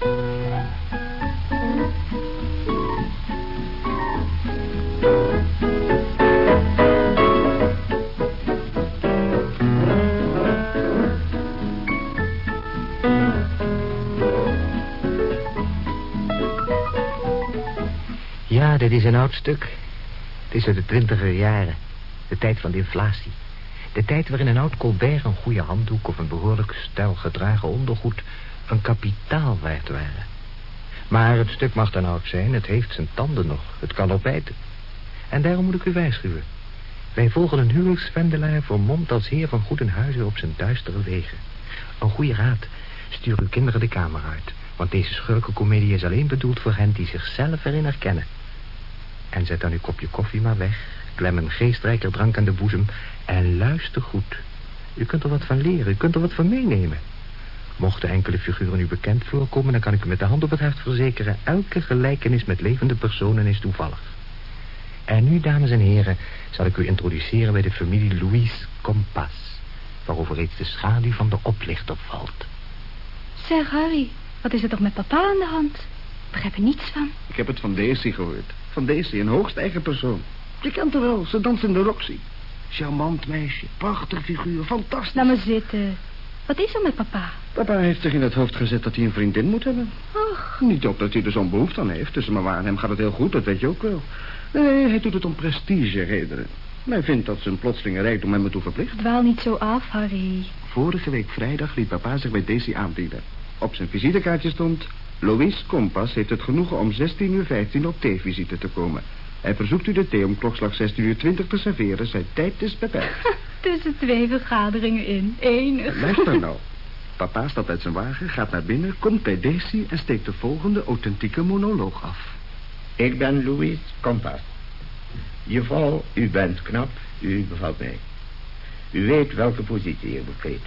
Ja, dit is een oud stuk. Het is uit de twintiger jaren. De tijd van de inflatie. De tijd waarin een oud Colbert een goede handdoek... of een behoorlijk stijl gedragen ondergoed... een kapitaal waard waren. Maar het stuk mag dan oud zijn. Het heeft zijn tanden nog. Het kan nog bijten. En daarom moet ik u waarschuwen. Wij volgen een huwelijksvendelaar... vermomd als heer van goed in huizen op zijn duistere wegen. Een goede raad. Stuur uw kinderen de kamer uit. Want deze schurkenkomedie is alleen bedoeld voor hen die zichzelf erin herkennen. En zet dan uw kopje koffie maar weg. Klem een geestrijker drank aan de boezem. En luister goed. U kunt er wat van leren. U kunt er wat van meenemen. Mochten enkele figuren u bekend voorkomen... dan kan ik u met de hand op het hart verzekeren... elke gelijkenis met levende personen is toevallig. En nu, dames en heren... zal ik u introduceren bij de familie Louise Compas... waarover reeds de schaduw van de oplichter valt. Zeg, Harry, wat is er toch met papa aan de hand? Ik begrijp er niets van. Ik heb het van Daisy gehoord. Van Daisy, een hoogst eigen persoon. Je kent haar wel, ze danst in de Roxy. Charmant meisje, prachtig figuur, fantastisch. Laat me zitten. Wat is er met papa? Papa heeft zich in het hoofd gezet dat hij een vriendin moet hebben. Och, Niet op dat hij er zo'n behoefte aan heeft. Tussen waar en hem gaat het heel goed, dat weet je ook wel. Nee, hij doet het om prestige redenen. Hij vindt dat zijn plotselinge rijkdom hem ertoe verplicht. dwaal niet zo af, Harry. Vorige week vrijdag liet papa zich bij Daisy aanbieden. Op zijn visitekaartje stond... Louise Kompas heeft het genoegen om 16.15 uur op theevisite te komen. Hij verzoekt u de thee om klokslag 16.20 uur te serveren. Zijn tijd is beperkt. Tussen twee vergaderingen in. Enig. Luister nou. Papa stapt uit zijn wagen, gaat naar binnen, komt bij Daisy... en steekt de volgende authentieke monoloog af. Ik ben Louis Kompas. Juffrouw, u bent knap, u bevalt mij. U weet welke positie ik bekleed.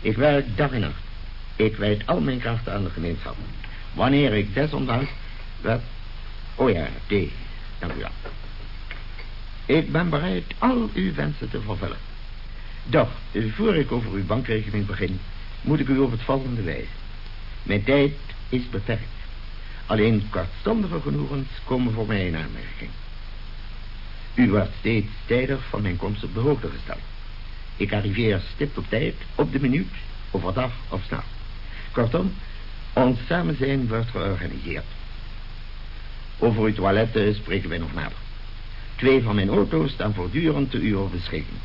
Ik werk dag en nacht. Ik wijd al mijn krachten aan de gemeenschap. Wanneer ik desondanks... Wat? Oh ja, thee. Dank u wel. Ik ben bereid al uw wensen te vervullen. Doch, voor ik over uw bankrekening begin... moet ik u op het volgende wijzen. Mijn tijd is beperkt. Alleen kortstondige genoegens komen voor mij in aanmerking. U wordt steeds tijdig van mijn komst op de hoogte gesteld. Ik arriveer stipt op tijd, op de minuut, overdag of s'nachts. Kortom, ons samen zijn wordt georganiseerd. Over uw toiletten spreken wij nog nader. Twee van mijn auto's staan voortdurend te uw beschikking.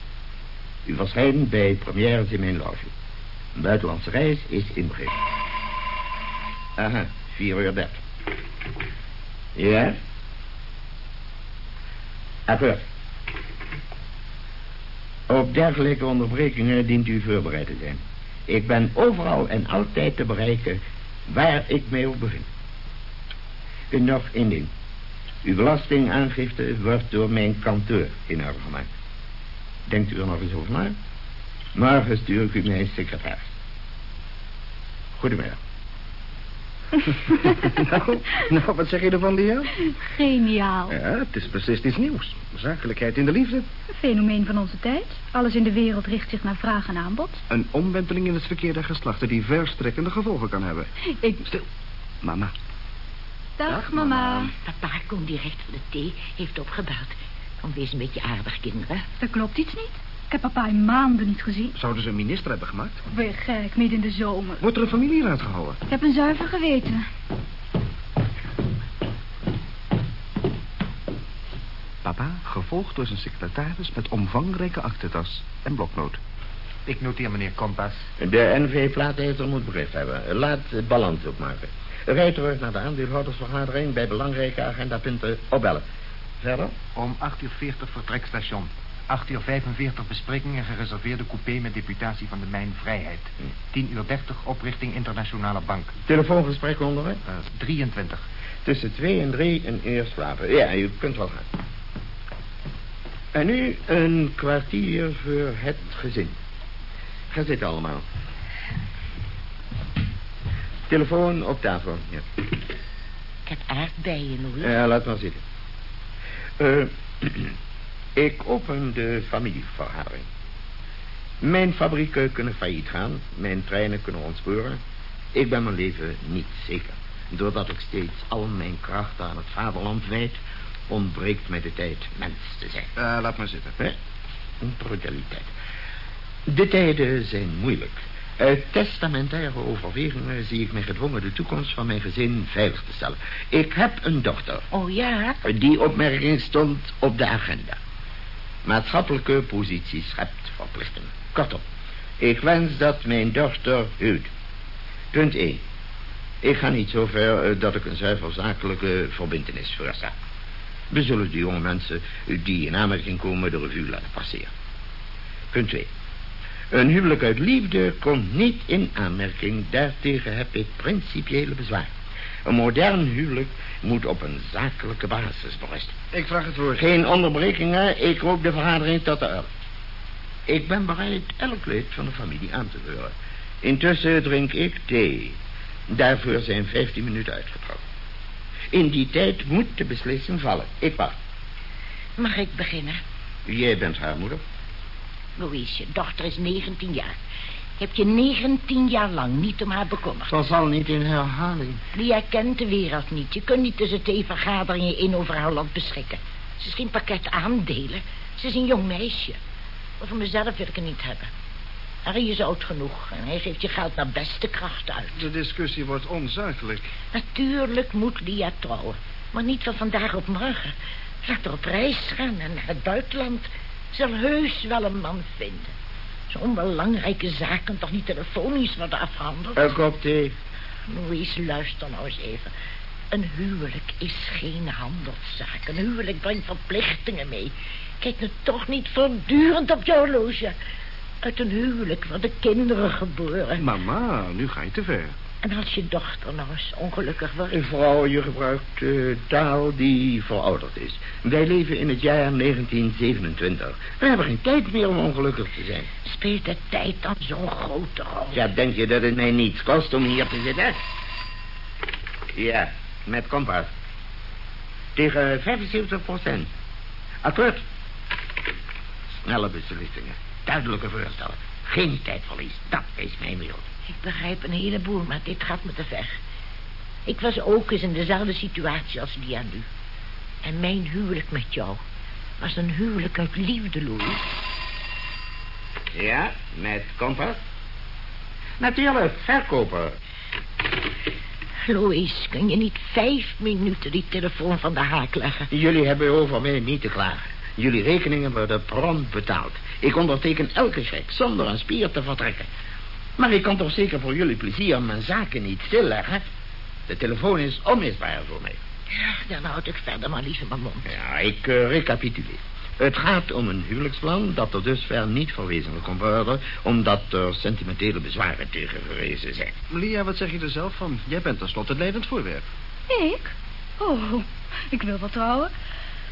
U verschijnt bij premières in mijn loge. Een buitenlandse reis is inbegrepen. Aha, vier uur dertig. Ja? Akkoord. Op dergelijke onderbrekingen dient u voorbereid te zijn. Ik ben overal en altijd te bereiken waar ik mij ook bevind. En nog één ding. Uw belastingaangifte wordt door mijn kantoor in orde gemaakt. Denkt u er nog eens over na? Morgen stuur ik u mijn secretaris. Goedemiddag. nou, nou, wat zeg je ervan, Lia? Geniaal. Ja, het is precies iets nieuws. Zakelijkheid in de liefde. Een fenomeen van onze tijd. Alles in de wereld richt zich naar vraag en aanbod. Een omwenteling in het verkeer der geslachten die verstrekkende gevolgen kan hebben. Ik... Stil. Mama. Dag, Dag, mama. mama. Papa komt direct voor de thee, heeft opgebeld. Kom, wees een beetje aardig, kinderen. Er klopt iets niet. Ik heb papa in maanden niet gezien. Zouden ze een minister hebben gemaakt? Weer gek, midden in de zomer. Wordt er een familieraad gehouden? Ik heb een zuiver geweten. Papa, gevolgd door zijn secretaris met omvangrijke aktentas en bloknoot. Ik noteer meneer Kompas. De NV-plaatijzer moet begrift hebben. Laat het balans opmaken. Rijd terug naar de aandeelhoudersvergadering bij belangrijke agendapunten opbellen. Verder? Om 8 uur 40 vertrekstation. 8 uur 45 bespreking en gereserveerde coupé met deputatie van de Mijn Vrijheid. 10 uur 30 oprichting Internationale Bank. Telefoongesprek onderweg? Eh, 23. Tussen twee en drie een uur slapen. Ja, u kunt wel gaan. En nu een kwartier voor het gezin. Ga zitten allemaal. Telefoon op tafel. Ja, Ik heb aardbeien, Louis. ja laat maar zitten. Eh, ik open de familievergadering. Mijn fabrieken kunnen failliet gaan. Mijn treinen kunnen ontsporen. Ik ben mijn leven niet zeker. Doordat ik steeds al mijn krachten aan het vaderland wijd... ontbreekt mij de tijd mens te zijn. Uh, laat maar zitten. Hè? Een brutaliteit. De tijden zijn moeilijk. Uit testamentaire overwegingen zie ik mij gedwongen de toekomst van mijn gezin veilig te stellen. Ik heb een dochter. Oh ja? Die opmerking stond op de agenda. Maatschappelijke positie schept verplichtingen. Kortom, ik wens dat mijn dochter huwt. Punt 1. Ik ga niet zo ver eh, dat ik een zuiver zakelijke verbindenis voorsta. We zullen de jonge mensen die in aanmerking komen de revue laten passeren. Punt 2. Een huwelijk uit liefde komt niet in aanmerking. Daartegen heb ik principiële bezwaar. Een modern huwelijk moet op een zakelijke basis berusten. Ik vraag het woord. Geen onderbrekingen. Ik roep de vergadering tot de orde. Ik ben bereid elk lid van de familie aan te horen. Intussen drink ik thee. Daarvoor zijn 15 minuten uitgetrokken. In die tijd moet de beslissing vallen. Ik wacht. Mag ik beginnen? Jij bent haar moeder. Louise, je dochter is 19 jaar. Je hebt je 19 jaar lang niet om haar bekommerd. Dat zal niet in herhaling. Die herkent de wereld niet. Je kunt niet tussen twee vergaderingen in over haar land beschikken. Ze is geen pakket aandelen. Ze is een jong meisje. Maar voor mezelf wil ik het niet hebben. Harry is oud genoeg en hij geeft je geld naar beste kracht uit. De discussie wordt onzuidelijk. Natuurlijk moet Lia trouwen. Maar niet van vandaag op morgen. Laat haar op reis gaan en naar het buitenland. Zal heus wel een man vinden. Zo'n belangrijke zaken toch niet telefonisch worden afhandeld? Een kop thee. Louise, luister nou eens even. Een huwelijk is geen handelszaak. Een huwelijk brengt verplichtingen mee. Kijk nu toch niet voortdurend op je horloge. Uit een huwelijk worden kinderen geboren. Mama, nu ga je te ver. En als je dochter nou eens ongelukkig wordt... Vrouw, je gebruikt uh, taal die verouderd is. Wij leven in het jaar 1927. We hebben geen tijd meer om ongelukkig te zijn. Speelt de tijd dan zo'n grote rol? Ja, denk je dat het mij niets kost om hier te zitten? Ja, met kompas. Tegen 75 procent. Akkoord. Snelle beslissingen. Duidelijke voorstellen. Geen tijdverlies. Dat is mijn wereld. Ik begrijp een heleboel, maar dit gaat me te ver. Ik was ook eens in dezelfde situatie als die aan u. En mijn huwelijk met jou was een huwelijk uit liefde, Louis. Ja, met kompas? Natuurlijk, verkoper. Louis, kun je niet vijf minuten die telefoon van de haak leggen? Jullie hebben over mij niet te klagen. Jullie rekeningen worden prompt betaald. Ik onderteken elke cheque zonder een spier te vertrekken. Maar ik kan toch zeker voor jullie plezier mijn zaken niet stilleggen? De telefoon is onmisbaar voor mij. Ja, dan houd ik verder maar liever mijn mond. Ja, ik uh, recapituleer. Het gaat om een huwelijksplan dat er dusver niet verwezenlijk kon worden... omdat er sentimentele bezwaren tegen gerezen zijn. Lia, wat zeg je er zelf van? Jij bent tenslotte het levend voorwerp. Ik? Oh, ik wil wel trouwen.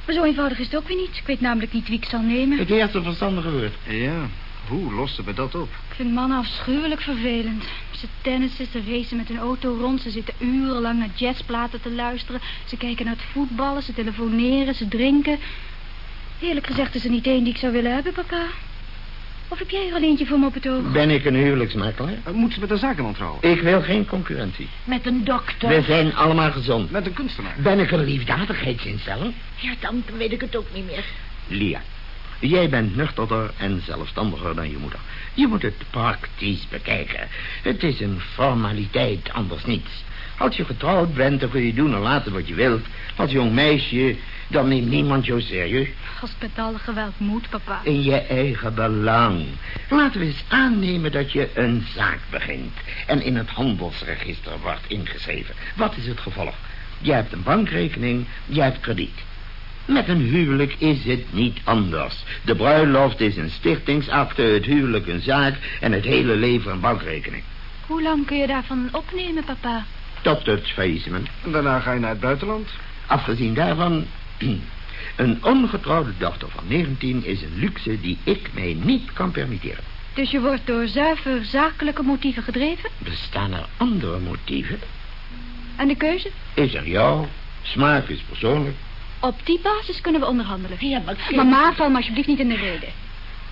Maar zo eenvoudig is het ook weer niet. Ik weet namelijk niet wie ik zal nemen. Het eerste verstandige woord. Ja, hoe lossen we dat op? Ik vind mannen afschuwelijk vervelend. Ze tennissen, ze racen met hun auto rond. Ze zitten urenlang naar jazzplaten te luisteren. Ze kijken naar het voetballen, ze telefoneren, ze drinken. Eerlijk gezegd is er niet één die ik zou willen hebben, papa. Of heb jij er al eentje voor me op het oog? Ben ik een huwelijksmakelaar? Uh, moet ze met een zakenman trouwen? Ik wil geen concurrentie. Met een dokter? We zijn allemaal gezond. Met een kunstenaar? Ben ik een liefdadigheidsinstelling? Ja, dan weet ik het ook niet meer. Lia, jij bent nuchterder en zelfstandiger dan je moeder. Je moet het praktisch bekijken. Het is een formaliteit, anders niets. Als je getrouwd bent, dan kun je doen en laten wat je wilt. Als jong meisje, dan neemt niemand jou serieus. Als het met alle geweld moet, papa. In je eigen belang. Laten we eens aannemen dat je een zaak begint... en in het handelsregister wordt ingeschreven. Wat is het gevolg? Je hebt een bankrekening, je hebt krediet. Met een huwelijk is het niet anders. De bruiloft is een stichtingsakte, het huwelijk een zaak... en het hele leven een bankrekening. Hoe lang kun je daarvan opnemen, papa? Tot het faillissement. En daarna ga je naar het buitenland? Afgezien daarvan... Een ongetrouwde dochter van 19 is een luxe die ik mij niet kan permitteren. Dus je wordt door zuiver zakelijke motieven gedreven? Bestaan er andere motieven? En de keuze? Is er jou. Smaak is persoonlijk. Op die basis kunnen we onderhandelen. Ja, maar... Mama, val me alsjeblieft niet in de reden.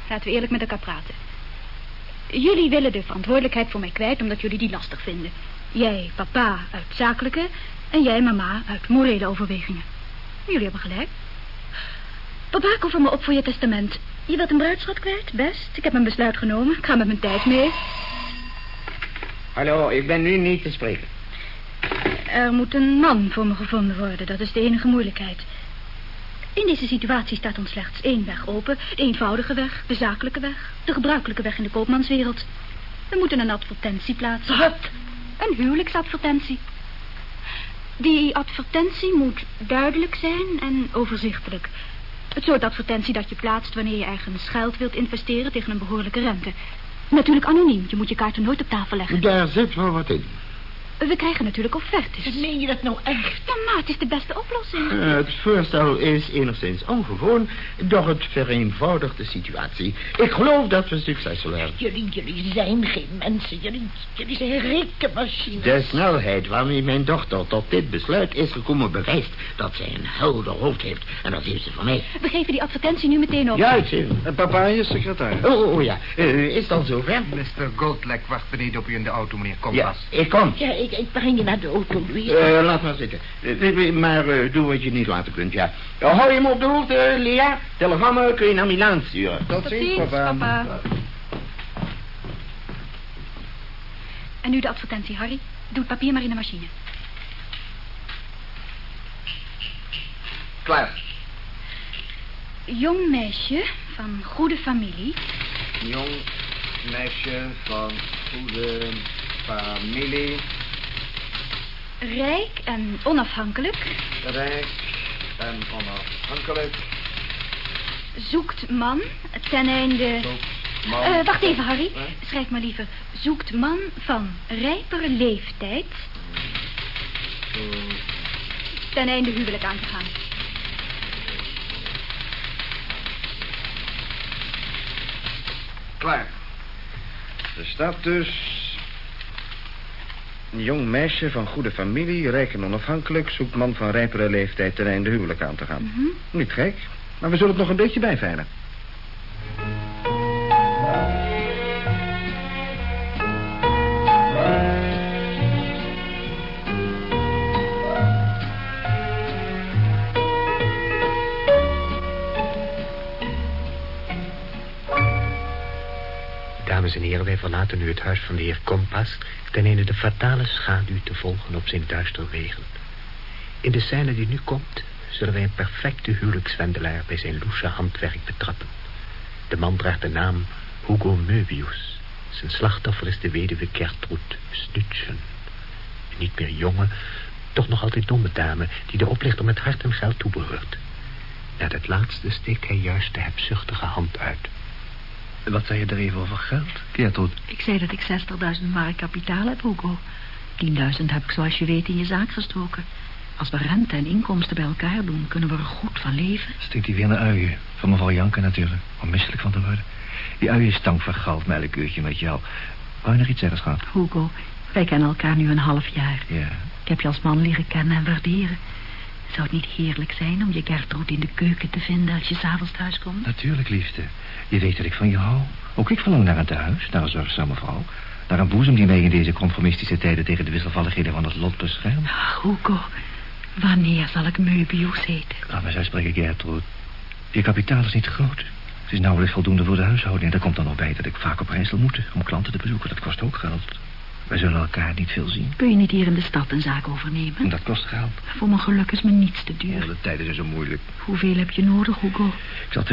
Laten we eerlijk met elkaar praten. Jullie willen de verantwoordelijkheid voor mij kwijt omdat jullie die lastig vinden. Jij, papa, uit zakelijke en jij, mama, uit morele overwegingen. Jullie hebben gelijk. Papa, cover me op voor je testament. Je wilt een bruidschat kwijt? Best. Ik heb mijn besluit genomen. Ik ga met mijn tijd mee. Hallo, ik ben nu niet te spreken. Er moet een man voor me gevonden worden. Dat is de enige moeilijkheid. In deze situatie staat ons slechts één weg open. De eenvoudige weg, de zakelijke weg. De gebruikelijke weg in de koopmanswereld. We moeten een advertentie plaatsen. Wat? Een huwelijksadvertentie. Die advertentie moet duidelijk zijn en overzichtelijk. Het soort advertentie dat je plaatst wanneer je ergens geld wilt investeren tegen een behoorlijke rente. Natuurlijk anoniem. Je moet je kaarten nooit op tafel leggen. Daar zit wel wat in. We krijgen natuurlijk offertes. Meen je dat nou echt? Ja, maar het is de beste oplossing. Eh, het voorstel is enigszins ongewoon, doch het vereenvoudigt de situatie. Ik geloof dat we succes zullen hebben. Jullie, jullie zijn geen mensen. Jullie, jullie zijn rekenmachines. De snelheid waarmee mijn dochter tot dit besluit is gekomen bewijst dat zij een helder hoofd heeft. En dat heeft ze van mij. We geven die advertentie nu meteen op. Juist, even. En papa, je secretaris. Oh, oh, oh, ja. Eh, is al zover? Mr. Goldlek wacht beneden op u in de auto, meneer Ja, Kompas. ik kom. Ja, ik, ik breng je naar de auto, Louis. Eh, laat maar zitten. Eh, maar eh, doe wat je niet laten kunt, ja. Uh, hou je hem op de hoogte, Lea. Telegrammen kun je naar Milaan sturen. Tot Tot ziens, ziens, papa. papa. En nu de advertentie, Harry. Doe het papier maar in de machine. Klaar. Jong meisje van goede familie. Jong meisje van goede familie. Rijk en onafhankelijk. Rijk en onafhankelijk. Zoekt man ten einde... Zoekt man. Eh, wacht even, Harry. Hè? Schrijf maar liever. Zoekt man van rijpere leeftijd... Ten einde huwelijk aan te gaan. Klaar. Er staat dus... Een jong meisje van goede familie, rijk en onafhankelijk... zoekt man van rijpere leeftijd ten einde huwelijk aan te gaan. Mhm. Niet gek, maar we zullen het nog een beetje bijveilen. Dames en heren, wij verlaten nu het huis van de heer Kompas... ten einde de fatale schaduw te volgen op zijn duister wegen. In de scène die nu komt... zullen wij een perfecte huwelijkswendelaar... bij zijn loesje handwerk betrappen. De man draagt de naam Hugo Möbius. Zijn slachtoffer is de weduwe Gertrud Snutschen. Een niet meer jonge, toch nog altijd domme dame... die de oplichter met hart en geld toebehoort. Naar dat laatste steekt hij juist de hebzuchtige hand uit... Wat zei je er even over geld, Gertrud? Ik zei dat ik 60.000 mark kapitaal heb, Hugo. 10.000 heb ik zoals je weet in je zaak gestoken. Als we rente en inkomsten bij elkaar doen, kunnen we er goed van leven. Stinkt hij weer naar uien. Van mevrouw Janke natuurlijk. Om misselijk van te worden. Die uien stank vergald melkuurtje met jou. Wou je nog iets zeggen, schat? Hugo, wij kennen elkaar nu een half jaar. Ja. Ik heb je als man leren kennen en waarderen. Zou het niet heerlijk zijn om je Gertrude in de keuken te vinden als je s'avonds thuis komt? Natuurlijk, liefste. Je weet dat ik van je hou. Ook ik verlang naar een tehuis, naar een zorgzame vrouw. Naar een boezem die mij in deze conformistische tijden tegen de wisselvalligheden van het lot beschermt. Ach, Hugo, wanneer zal ik Möbius heten? Laat me zo spreken, Gertrude. Je kapitaal is niet groot. Het is nauwelijks voldoende voor de huishouding. En daar komt dan nog bij dat ik vaak op reis zal moeten om klanten te bezoeken. Dat kost ook geld. Wij zullen elkaar niet veel zien. Kun je niet hier in de stad een zaak overnemen? En dat kost geld. Voor mijn geluk is me niets te duur. Oh, de tijden zijn zo moeilijk. Hoeveel heb je nodig, Hugo? Ik zal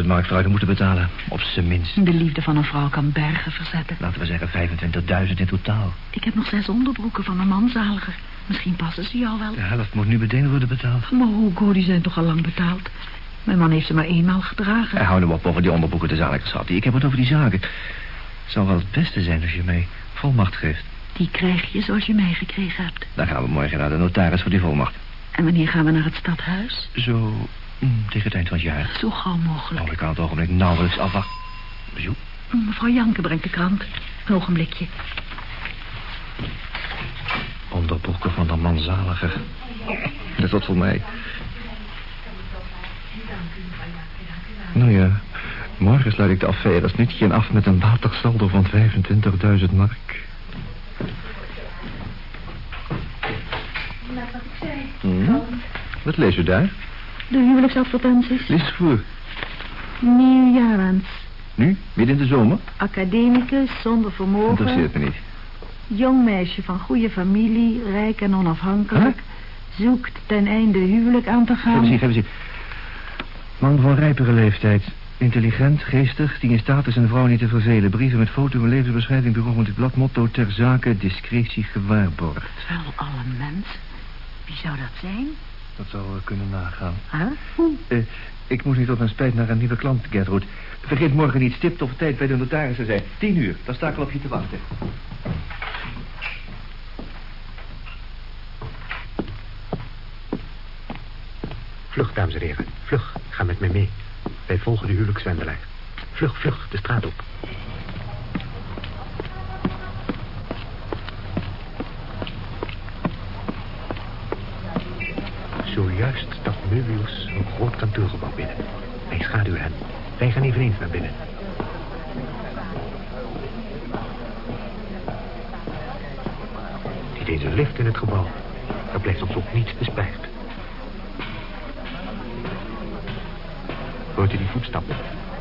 20.000 mark vooruit moeten betalen. Op zijn minst. De liefde van een vrouw kan bergen verzetten. Laten we zeggen 25.000 in totaal. Ik heb nog zes onderbroeken van mijn manzaliger. Misschien passen ze jou wel. De helft moet nu meteen worden betaald. Maar Hugo, die zijn toch al lang betaald. Mijn man heeft ze maar eenmaal gedragen. En hou hem op over die onderboeken de zaken, schat. Ik heb het over die zaken. Het zou wel het beste zijn als je mij volmacht geeft. Die krijg je zoals je mij gekregen hebt. Dan gaan we morgen naar de notaris voor die volmacht. En wanneer gaan we naar het stadhuis? Zo mm, tegen het eind van het jaar. Zo gauw mogelijk. Oh, ik kan het ogenblik nauwelijks afwachten. Bezoek. Mevrouw Janke brengt de krant. Een ogenblikje. Onderbroeken van de manzaliger. Dat is wat voor mij. Nou ja, morgen sluit ik de affaire Snutje af met een watersaldo van 25.000 mark. wat ik zei. Mhm. Wat lees u daar? De huwelijksadvertenties. Lees voor. Nieuwjaarwens. Nu? Midden in de zomer? Academicus zonder vermogen. Interesseert me niet. Jong meisje van goede familie, rijk en onafhankelijk. Zoekt ten einde huwelijk aan te Geef gaan. hier, geef eens hier. Man van rijpere leeftijd. Intelligent, geestig, die in staat is een vrouw niet te vervelen. Brieven met foto en levensbeschrijving bureau met het blad motto ter zake discretie gewaarborgd. Wel alle mensen. Wie zou dat zijn? Dat zou eh, kunnen nagaan. Huh? Hoe? Eh, ik moet nu tot mijn spijt naar een nieuwe klant, Gertrude. Vergeet morgen niet stipt op tijd bij de notaris te zijn. Tien uur, dan sta ik al op je te wachten. Vlug, dames en heren. Vlug, ga met mij mee. Wij volgen de huwelijkszwendelaar. Vlug, vlug, de straat op. Zojuist stapt Möbius een groot kantoorgebouw binnen. Wij schaduwen hen. Wij gaan eveneens naar binnen. Niet eens een lift in het gebouw. Er blijft ons ook niets bespaard. Hoort u die voetstappen?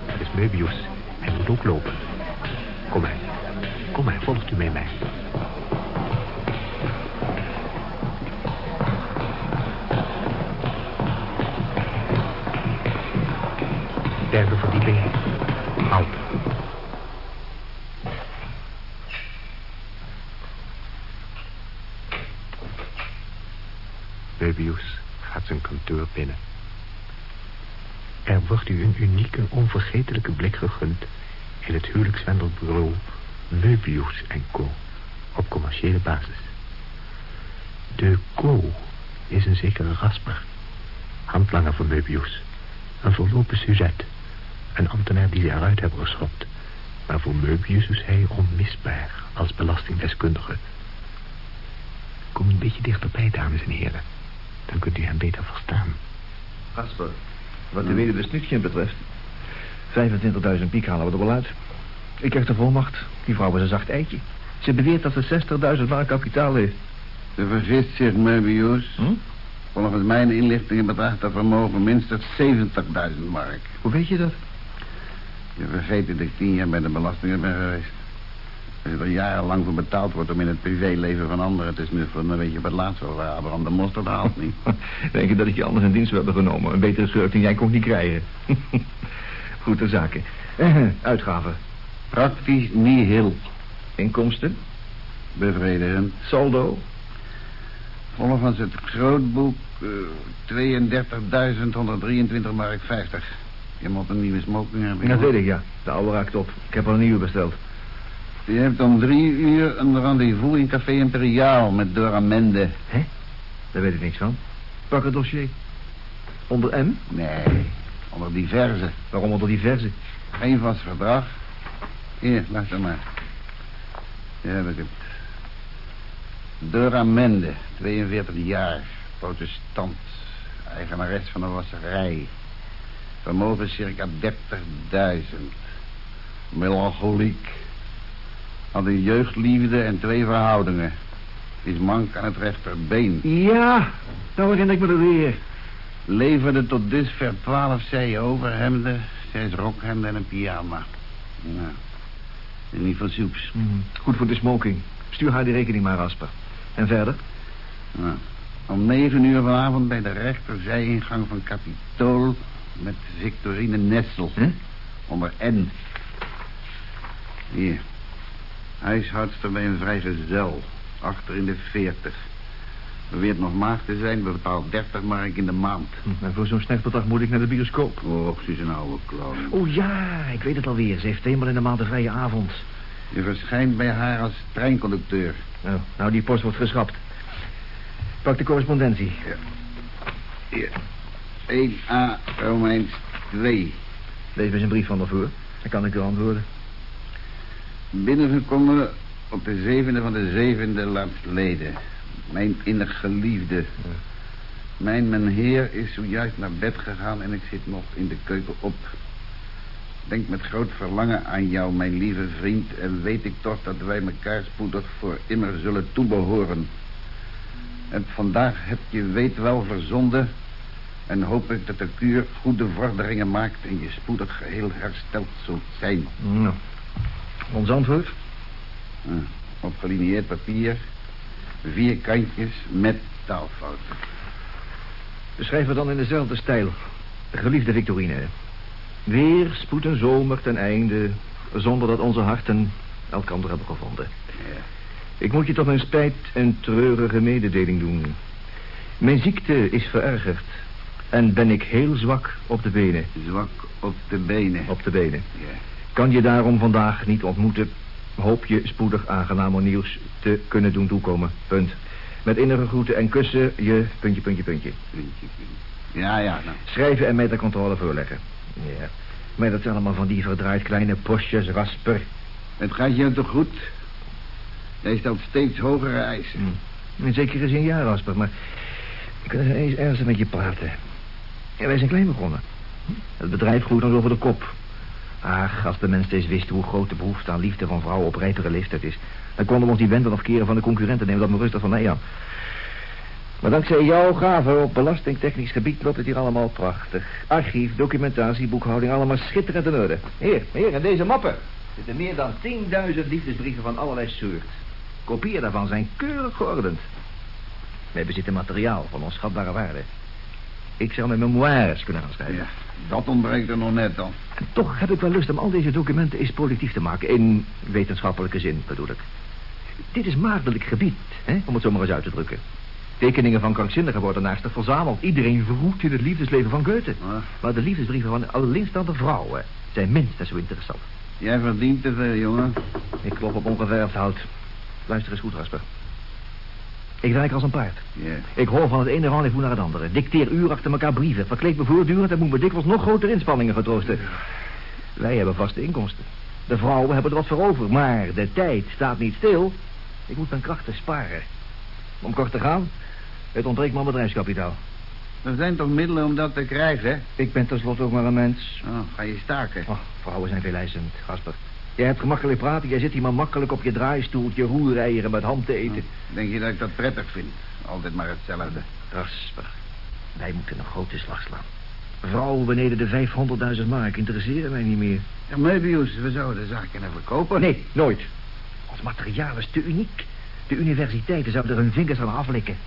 Dat is Möbius. Hij moet ook lopen. Kom maar. Kom maar, volgt u mee mij. Derde verdieping. Halt. Möbius gaat zijn kantoor binnen. Er wordt u een unieke, onvergetelijke blik gegund in het huwelijkswendelbureau Möbius Co. op commerciële basis. De Co is een zekere Rasper, handlanger van Möbius, een verlopen Suzette, een ambtenaar die ze eruit hebben geschopt, maar voor Möbius is hij onmisbaar als belastingdeskundige. Kom een beetje dichterbij, dames en heren, dan kunt u hem beter verstaan. Gasper, wat de weduwe betreft. 25.000 piek halen we er wel uit. Ik krijg de volmacht. Die vrouw is een zacht eitje. Ze beweert dat ze 60.000 mark kapitaal heeft. Ze vergist zich, Möbius. Hm? Volgens mijn inlichtingen bedraagt dat vermogen minstens 70.000 mark. Hoe weet je dat? Je vergeet dat ik tien jaar bij de belastingen ben geweest. Er jarenlang voor betaald wordt om in het privéleven van anderen te snuffelen... dan weet je wat laatst wel waar Abraham de mosterd haalt niet. Denk je dat ik je anders in dienst zou hebben genomen? Een betere schurk dan jij kon niet krijgen. Goed ter zake. Uitgaven. Praktisch niet heel Inkomsten. bevredigend. Saldo. Volgens het grootboek eh 32.123 mark 50. Je moet een nieuwe smoking hebben. Dat weet ik, ja. De oude raakt op. Ik heb al een nieuwe besteld. Je hebt om drie uur een rendezvous in Café Imperiaal met Dora Mende. Hè? Daar weet ik niks van. Pak het dossier. Onder M? Nee, onder diverse. Waarom onder diverse? Geen vast verdrag. Hier, luister maar. Hier heb ik het. Dora Mende, 42 jaar, protestant, eigenares van een wasserij. Vermogen circa 30.000. Melancholiek. Had een jeugdliefde en twee verhoudingen. Is mank aan het rechterbeen. Ja, nou herinner ik me er weer. Leverde tot dusver twaalf zij overhemden, zes rokhemden en een pyjama. Nou, is niet van soeps. Hmm, Goed voor de smoking. Stuur haar die rekening maar, Asper. En verder? Nou, om negen uur vanavond bij de rechterzijingang van Capitool... met Victorine Nessel. Hè? Onder N. Hier. Huishoudster bij een vrijgezel. Achter in de veertig. Beweert nog maag te zijn, betaalt 30 mark in de maand. Hm, En voor zo'n snechtbedrag moet ik naar de bioscoop. Och, ze is een oude clown. Oh ja, ik weet het alweer. Ze heeft eenmaal in de maand een vrije avond. Je verschijnt bij haar als treinconducteur. Nou, nou, die post wordt geschrapt. Pak de correspondentie. Hier. 1A Romeins 2. Lees me zijn brief van ervoor. Dan kan ik u antwoorden. Binnengekomen op de zevende van de zevende leden. Mijn innig geliefde. Mijn mijn heer is zojuist naar bed gegaan en ik zit nog in de keuken op. Denk met groot verlangen aan jou, mijn lieve vriend, en weet ik toch dat wij elkaar spoedig voor immer zullen toebehoren. En vandaag heb je weet wel verzonden... en hoop ik dat de kuur goede vorderingen maakt... en je spoedig geheel hersteld zult zijn. Nou, ons antwoord? Hm, Op gelinieerd papier, vier kantjes met taalfouten. Schrijven we dan in dezelfde stijl. Geliefde Victorine. Weer spoed een zomer ten einde... zonder dat onze harten elkander hebben gevonden. Ja. Ik moet je tot mijn spijt een treurige mededeling doen. Mijn ziekte is verergerd. En ben ik heel zwak op de benen. Zwak op de benen. Op de benen. Ja. Kan je daarom vandaag niet ontmoeten. Hoop je spoedig aangenamer nieuws te kunnen doen toekomen. Punt. Met innige groeten en kussen je puntje, puntje, puntje. Puntje, puntje. Ja, ja, nou. Schrijven en mij de controle voorleggen. Ja. Maar dat zijn allemaal van die verdraaid kleine postjes, rasper. Het gaat je toch goed? Jij stelt steeds hogere eisen. Hm. In zekere zin ja, rasper, maar... Ik wil eens ernstig met je praten. Ja, wij zijn klein begonnen. Het bedrijf groeit ons over de kop. Ach, als de mens steeds wist hoe groot de behoefte aan liefde van vrouwen op rijpere leeftijd is... dan konden we ons die wenden of keren van de concurrenten nemen dat me rustig van mij aan. Maar dankzij jouw gaven op belastingtechnisch gebied loopt het hier allemaal prachtig. Archief, documentatie, boekhouding, allemaal schitterend in orde. Hier, hier, in deze mappen zitten meer dan 10.000 liefdesbrieven van allerlei soort. Kopieën daarvan zijn keurig geordend. Wij bezitten materiaal van onschatbare waarde. Ik zou mijn memoires kunnen aanschrijven. Ja, dat ontbreekt er nog net dan. En toch heb ik wel lust om al deze documenten eens productief te maken. In wetenschappelijke zin, bedoel ik. Dit is maagdelijk gebied, hè, om het zo maar eens uit te drukken. Tekeningen van krankzinnigen worden naast verzameld. Iedereen verroet in het liefdesleven van Goethe. Ah. Maar de liefdesbrieven van alleenstaande vrouwen zijn minstens zo interessant. Jij verdient te veel, jongen. Ik klop op ongeverfd hout. Luister eens goed, Rasper. Ik rijd als een paard. Ja. Ik hoor van het ene rendezvous naar het andere. Dicteer uur achter elkaar brieven. Verkleed me voortdurend en moet me dikwijls nog grotere inspanningen getroosten. Wij hebben vaste inkomsten. De vrouwen hebben er wat voor over. Maar de tijd staat niet stil. Ik moet mijn krachten sparen. Om kort te gaan, het ontbreekt me aan bedrijfskapitaal. Er zijn toch middelen om dat te krijgen, hè? Ik ben tenslotte ook maar een mens. Oh, ga je staken? Oh, vrouwen zijn veeleisend, Gasper. Jij hebt gemakkelijk praten. Jij zit hier maar makkelijk op je draaistoeltje roereieren met ham te eten. Denk je dat ik dat prettig vind? Altijd maar hetzelfde. Rasper, wij moeten een grote slag slaan. Vrouwen beneden de 500.000 mark interesseren mij niet meer. Ja, Möbius, we zouden de zaak kunnen verkopen. Nee, nooit. Ons materiaal is te uniek. De universiteiten zouden er hun vingers aan aflikken.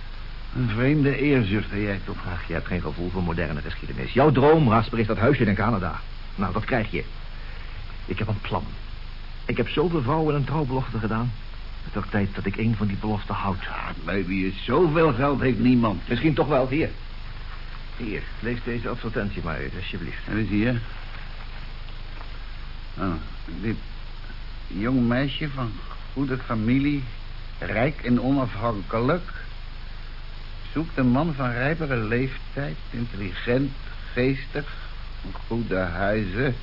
Een vreemde eerzucht, jij toch? Ach, je hebt geen gevoel voor moderne geschiedenis. Jouw droom, Rasper, is dat huisje in Canada. Nou, dat krijg je. Ik heb een plan. Ik heb zoveel vrouwen een trouwbelofte gedaan. Het is toch tijd dat ik een van die beloften houd. Ah, Möbius, zoveel geld heeft niemand. Misschien toch wel, hier. Hier, lees deze advertentie maar eens, alsjeblieft. En is hier? Oh, dit jong meisje van goede familie, rijk en onafhankelijk, zoekt een man van rijpere leeftijd, intelligent, geestig, goede huizen,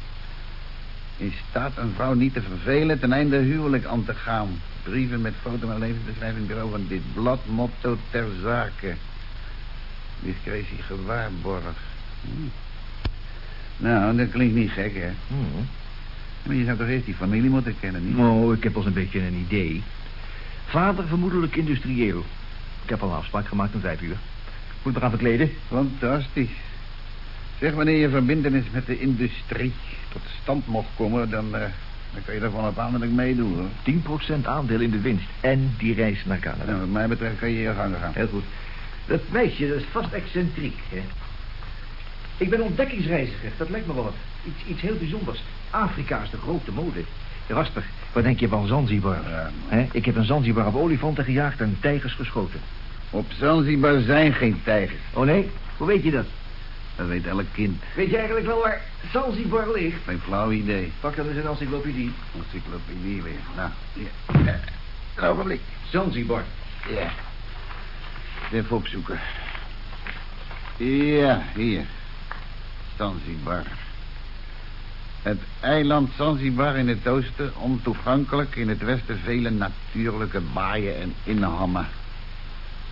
in staat een vrouw niet te vervelen ten einde huwelijk aan te gaan. Brieven met foto en levensbeschrijving bureau van dit blad, motto ter zake. Discretie gewaarborgd. Hm. Nou, dat klinkt niet gek, hè? Hmm. Maar je zou toch eerst die familie moeten kennen, niet? Oh, ik heb al een beetje een idee. Vader vermoedelijk industrieel. Ik heb al een afspraak gemaakt om vijf uur. Moet me gaan verkleden. Fantastisch. Zeg, wanneer je verbindenis met de industrie tot stand mocht komen... dan, eh, dan kan je ervan op aan dat ik meedoe, hoor. 10% aandeel in de winst. En die reis naar Canada. Wat mij betreft kan je je gang gaan. Heel goed. Dat meisje dat is vast excentriek, hè? Ik ben ontdekkingsreiziger, dat lijkt me wel wat. Iets, iets heel bijzonders. Afrika is de grote mode. Rasper, wat denk je van Zanzibar? Ja? Ik heb in Zanzibar op olifanten gejaagd en tijgers geschoten. Op Zanzibar zijn geen tijgers. Oh nee? Hoe weet je dat? Dat weet elk kind. Weet je eigenlijk wel waar Zanzibar ligt? Geen flauw idee. Pak dan eens een encyclopedie. Encyclopedie weer. Nou. Eh, Een ogenblik. Zanzibar. Ja. Even opzoeken. Ja, hier. Zanzibar. Het eiland Zanzibar in het oosten, ontoegankelijk. In het westen vele natuurlijke baaien en inhammen.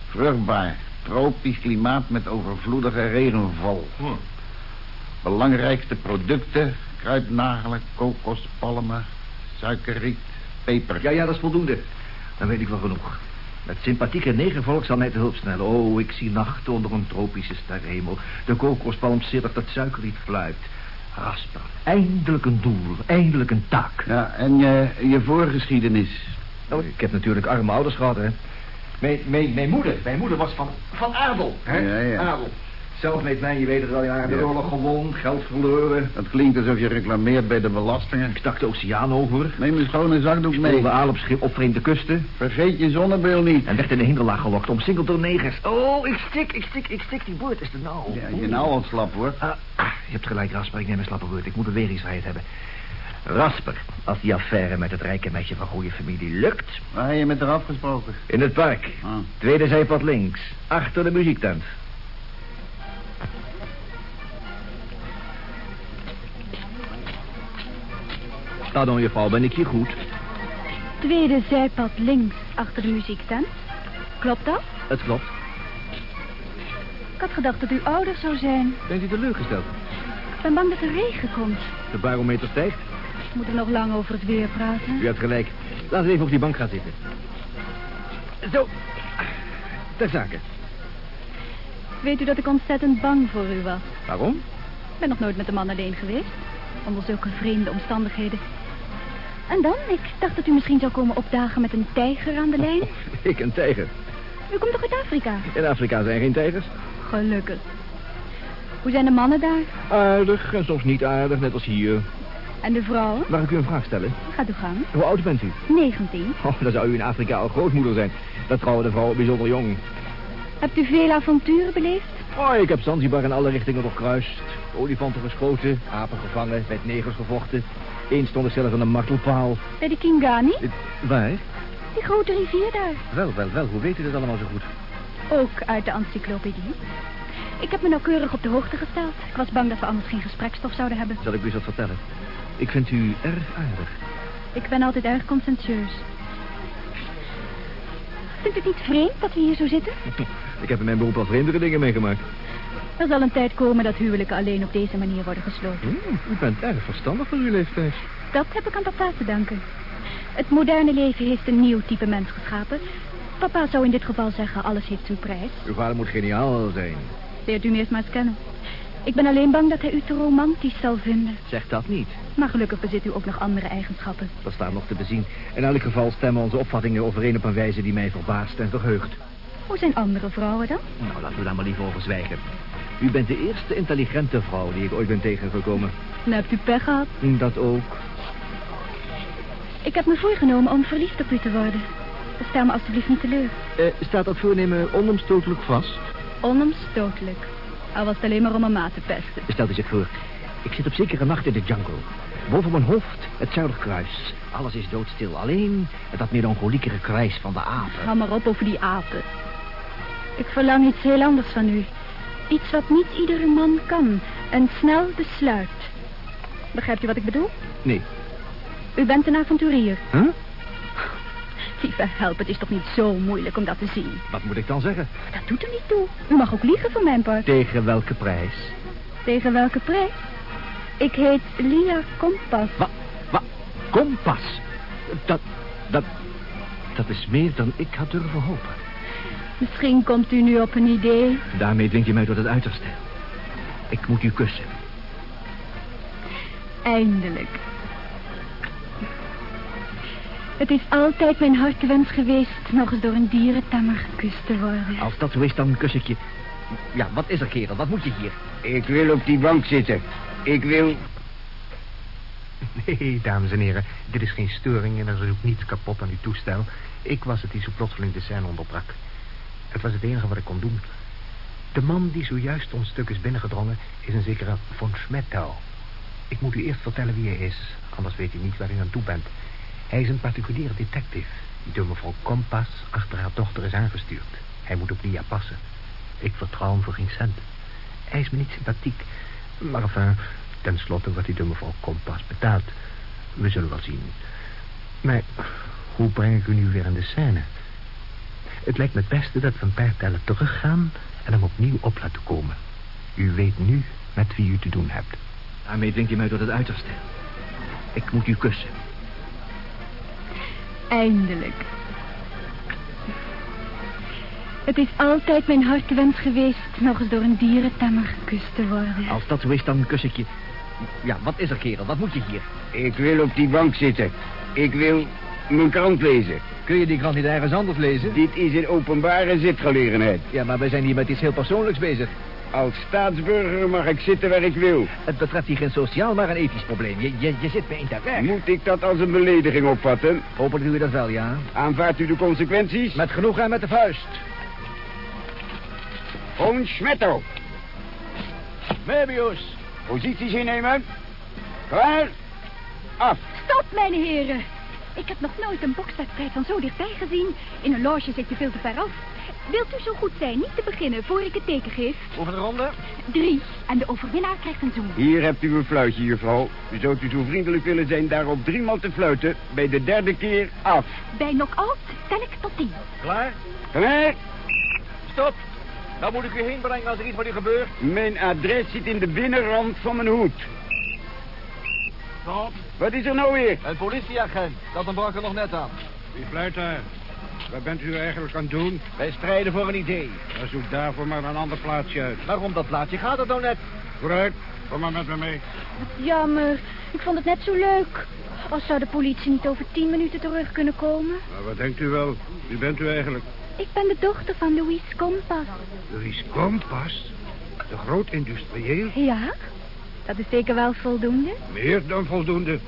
Vruchtbaar, tropisch klimaat met overvloedige regenval. Belangrijkste producten, kruidnagelen, kokospalmen, suikerriet, peper. Ja, ja, dat is voldoende. Dan weet ik wel genoeg. Het sympathieke negervolk zal mij te hulp snellen. Oh, ik zie nachten onder een tropische sterrenhemel. De kokospalm siddert, het suikerriet fluit. Rasper, eindelijk een doel, eindelijk een taak. Ja, en je, je voorgeschiedenis. Oh, ik heb natuurlijk arme ouders gehad, hè. Mijn, mijn, mijn moeder, mijn moeder was van, van adel, hè? Ja, ja. Adel. Zelf weet mij, je weet het wel, ja, de Ja. oorlog gewonnen, geld verloren. Dat klinkt alsof je reclameert bij de belastingen. Ik stak de oceaan over. Neem een schone zakdoek mee. Speelde aal op schip op vreemde kusten. Vergeet je zonnebril niet. En werd in de hinderlaag gelokt, omsingeld door negers. Oh, ik stik, ik stik, ik stik. Die boord is te nauw. Ja, je nou al slap, hoor. Ah, ah, je hebt gelijk, Rasper. Ik neem een slappe woord. Ik moet bewegingsvrijheid hebben. Rasper, als die affaire met het rijke meisje van goede familie lukt... Waar heb je met haar afgesproken? In het park. Ah. Tweede zijpad links. Achter de muziektent. Pardon, juffrouw, ben ik hier goed? Tweede zijpad links achter de muziektent. Klopt dat? Het klopt. Ik had gedacht dat u ouder zou zijn. Bent u teleurgesteld? Ik ben bang dat er regen komt. De barometer stijgt. We moeten nog lang over het weer praten. U hebt gelijk. Laten we even op die bank gaan zitten. Zo. Ter zake. Weet u dat ik ontzettend bang voor u was? Waarom? Ik ben nog nooit met een man alleen geweest. Onder zulke vreemde omstandigheden. En dan? Ik dacht dat u misschien zou komen opdagen met een tijger aan de lijn. Ik een tijger. U komt toch uit Afrika? In Afrika zijn geen tijgers. Gelukkig. Hoe zijn de mannen daar? Aardig en soms niet aardig, net als hier. En de vrouwen? Mag ik u een vraag stellen? Gaat uw gang. Hoe oud bent u? 19. Oh, dan zou u in Afrika al grootmoeder zijn. Dat trouwen de vrouwen bijzonder jong. Hebt u veel avonturen beleefd? Oh, ik heb Zanzibar in alle richtingen doorkruist. Olifanten geschoten, apen gevangen, met negers gevochten. Eens stond ik zelf aan een martelpaal. Bij de Kingani? Eh, Waar? Die grote rivier daar. Wel, wel, wel. Hoe weet u dat allemaal zo goed? Ook uit de encyclopedie. Ik heb me nauwkeurig op de hoogte gesteld. Ik was bang dat we anders geen gesprekstof zouden hebben. Zal ik u eens wat vertellen? Ik vind u erg aardig. Ik ben altijd erg conscientieus. Vindt u het niet vreemd dat we hier zo zitten? Ik heb in mijn beroep al vreemdere dingen meegemaakt. Er zal een tijd komen dat huwelijken alleen op deze manier worden gesloten. Hm, u bent erg verstandig voor uw leeftijd. Dat heb ik aan papa te danken. Het moderne leven heeft een nieuw type mens geschapen. Papa zou in dit geval zeggen, alles heeft zijn prijs. Uw vader moet geniaal zijn. Leert u me eerst maar eens kennen. Ik ben alleen bang dat hij u te romantisch zal vinden. Zeg dat niet. Maar gelukkig bezit u ook nog andere eigenschappen. Dat staat nog te bezien. In elk geval stemmen onze opvattingen overeen op een wijze die mij verbaast en verheugt. Hoe zijn andere vrouwen dan? Nou, laten we daar maar liever over zwijgen. U bent de eerste intelligente vrouw die ik ooit ben tegengekomen. Dan hebt u pech gehad. Dat ook. Ik heb me voorgenomen om verliefd op u te worden. Stel me alstublieft niet teleur. Eh, staat dat voornemen onomstotelijk vast? Onomstotelijk. Al was het alleen maar om een maat te pesten. Stel u zich voor. Ik zit op zekere nacht in de jungle. Boven mijn hoofd het Zuiderkruis. Alles is doodstil. Alleen dat melancholieke gekrijs van de apen. Hou maar op over die apen. Ik verlang iets heel anders van u. Iets wat niet iedere man kan. Een snel besluit. Begrijpt u wat ik bedoel? Nee. U bent een avonturier. Huh? Lieve help, het is toch niet zo moeilijk om dat te zien. Wat moet ik dan zeggen? Dat doet er niet toe. U mag ook liegen voor mijn part. Tegen welke prijs? Tegen welke prijs? Ik heet Lia Kompas. Wat? Wat? Kompas. Dat, dat, dat is meer dan ik had durven hopen. Misschien komt u nu op een idee. Daarmee dwingt je mij tot het uiterste. Ik moet u kussen. Eindelijk. Het is altijd mijn hartewens geweest nog eens door een dierentammer gekust te worden. Als dat zo is, dan kus ik je. Ja, wat is er, kerel? Wat moet je hier? Ik wil op die bank zitten. Ik wil... Nee, dames en heren, dit is geen storing en er is ook niets kapot aan uw toestel. Ik was het die zo plotseling de scène onderbrak. Het was het enige wat ik kon doen. De man die zojuist ons stuk is binnengedrongen is een zekere von Schmettau. Ik moet u eerst vertellen wie hij is, anders weet u niet waar u aan toe bent. Hij is een particuliere detective die door mevrouw Kompas achter haar dochter is aangestuurd. Hij moet op Lia passen. Ik vertrouw hem voor geen cent. Hij is me niet sympathiek, maar enfin, tenslotte wordt hij door mevrouw Kompas betaald. We zullen wel zien. Maar hoe breng ik u nu weer in de scène? Het lijkt me het beste dat we een paar tellen teruggaan en hem opnieuw op laten komen. U weet nu met wie u te doen hebt. Daarmee dwingt je mij tot het uiterste. Ik moet u kussen. Eindelijk. Het is altijd mijn hartewens geweest nog eens door een dierentemmer gekust te worden. Als dat zo is, dan kus ik je. Ja, wat is er, kerel? Wat moet je hier? Ik wil op die bank zitten. Ik wil mijn krant lezen. Kun je die krant niet ergens anders lezen? Dit is een openbare zitgelegenheid. Ja, maar wij zijn hier met iets heel persoonlijks bezig. Als staatsburger mag ik zitten waar ik wil. Het betreft hier geen sociaal, maar een ethisch probleem. Je, je, je zit me in de weg. Moet ik dat als een belediging opvatten? Hopelijk doe je dat wel, ja. Aanvaardt u de consequenties? Met genoeg en met de vuist. Gewoon Schmetto. Mebius. Posities innemen. Klaar. Af. Stop, mijn heren. Ik heb nog nooit een bokswedstrijd van zo dichtbij gezien. In een loge zit je veel te ver af. Wilt u zo goed zijn niet te beginnen voor ik het teken geef? Over de ronde? Drie. En de overwinnaar krijgt een zoen. Hier hebt u een fluitje, juffrouw. Zou u zo vriendelijk willen zijn daarop driemaal te fluiten? Bij de derde keer af. Bij knock-out tel ik tot tien. Klaar? Klaar. Stop. Nou moet ik u heen brengen als er iets met u gebeurt. Mijn adres zit in de binnenrand van mijn hoed. Stop. Wat is er nou weer? Een politieagent. Dat ontbrak er nog net aan. Wie fluit daar? Wat bent u eigenlijk aan het doen? Wij strijden voor een idee. Dan zoek daarvoor maar een ander plaatsje uit. Waarom dat plaatsje gaat het nou net? Vooruit, kom maar met me mee. Jammer. Ik vond het net zo leuk. Als zou de politie niet over tien minuten terug kunnen komen. Maar wat denkt u wel? Wie bent u eigenlijk? Ik ben de dochter van Louis Compas. Louis Kompas? De groot industrieel? Ja? Dat is zeker wel voldoende. Meer dan voldoende.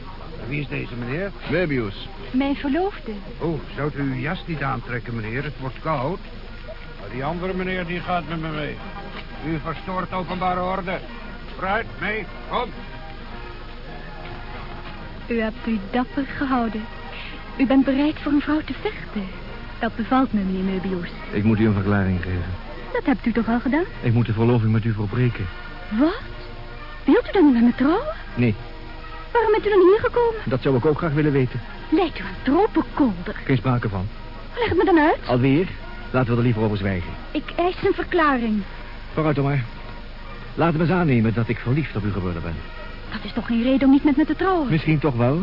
Wie is deze meneer? Mebius. Mijn verloofde. Oh, zou u uw jas niet aantrekken, meneer? Het wordt koud. Maar die andere meneer, die gaat met me mee. U verstoort openbare orde. Vooruit, mee, kom. U hebt u dapper gehouden. U bent bereid voor een vrouw te vechten. Dat bevalt me, meneer Möbius. Ik moet u een verklaring geven. Dat hebt u toch al gedaan? Ik moet de verloving met u verbreken. Wat? Wilt u dan niet met me trouwen? Nee, Waarom bent u dan hier gekomen? dat zou ik ook graag willen weten. Lijkt u aan tropenkolder. Geen sprake van. Leg het me dan uit. Alweer? Laten we er liever over zwijgen. Ik eis een verklaring. Vooruit dan maar. Laten we eens aannemen dat ik verliefd op u geworden ben. Dat is toch geen reden om niet met me te trouwen? Misschien toch wel.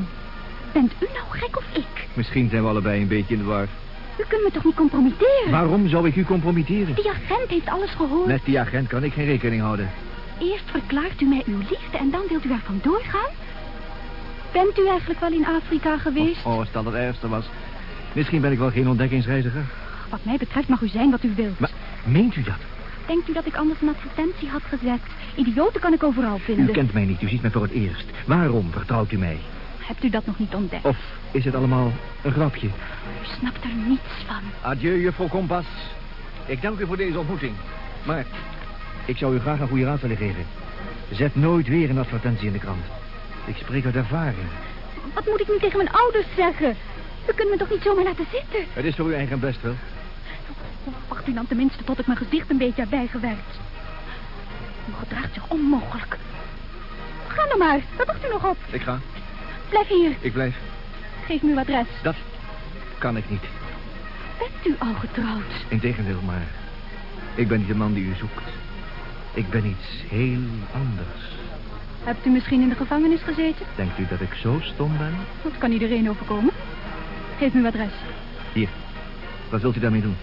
Bent u nou gek of ik? Misschien zijn we allebei een beetje in de war. U kunt me toch niet compromitteren? Waarom zou ik u compromitteren? Die agent heeft alles gehoord. Met die agent kan ik geen rekening houden. Eerst verklaart u mij uw liefde en dan wilt u er vandoor gaan? Bent u eigenlijk wel in Afrika geweest? Oh, als dat het ergste was. Misschien ben ik wel geen ontdekkingsreiziger. Wat mij betreft mag u zijn wat u wilt. Maar meent u dat? Denkt u dat ik anders een advertentie had gezet? Idioten kan ik overal vinden. U kent mij niet, u ziet mij voor het eerst. Waarom vertrouwt u mij? Hebt u dat nog niet ontdekt? Of is het allemaal een grapje? U snapt er niets van. Adieu, juffrouw Kompas. Ik dank u voor deze ontmoeting. Maar ik zou u graag een goede raad willen geven. Zet nooit weer een advertentie in de krant. Ik spreek uit ervaring. Wat moet ik nu tegen mijn ouders zeggen? U kunt me toch niet zomaar laten zitten? Het is voor uw eigen best wel. Wacht u dan tenminste tot ik mijn gezicht een beetje heb bijgewerkt. U gedraagt zich onmogelijk. Ga nou maar, wat wacht u nog op? Ik ga. Blijf hier, Ik blijf. geef me uw adres. Dat kan ik niet. Bent u al getrouwd? Integendeel, maar ik ben niet de man die u zoekt. Ik ben iets heel anders. Hebt u misschien in de gevangenis gezeten? Denkt u dat ik zo stom ben? Dat kan iedereen overkomen. Geef me uw adres. Hier. Wat wilt u daarmee doen?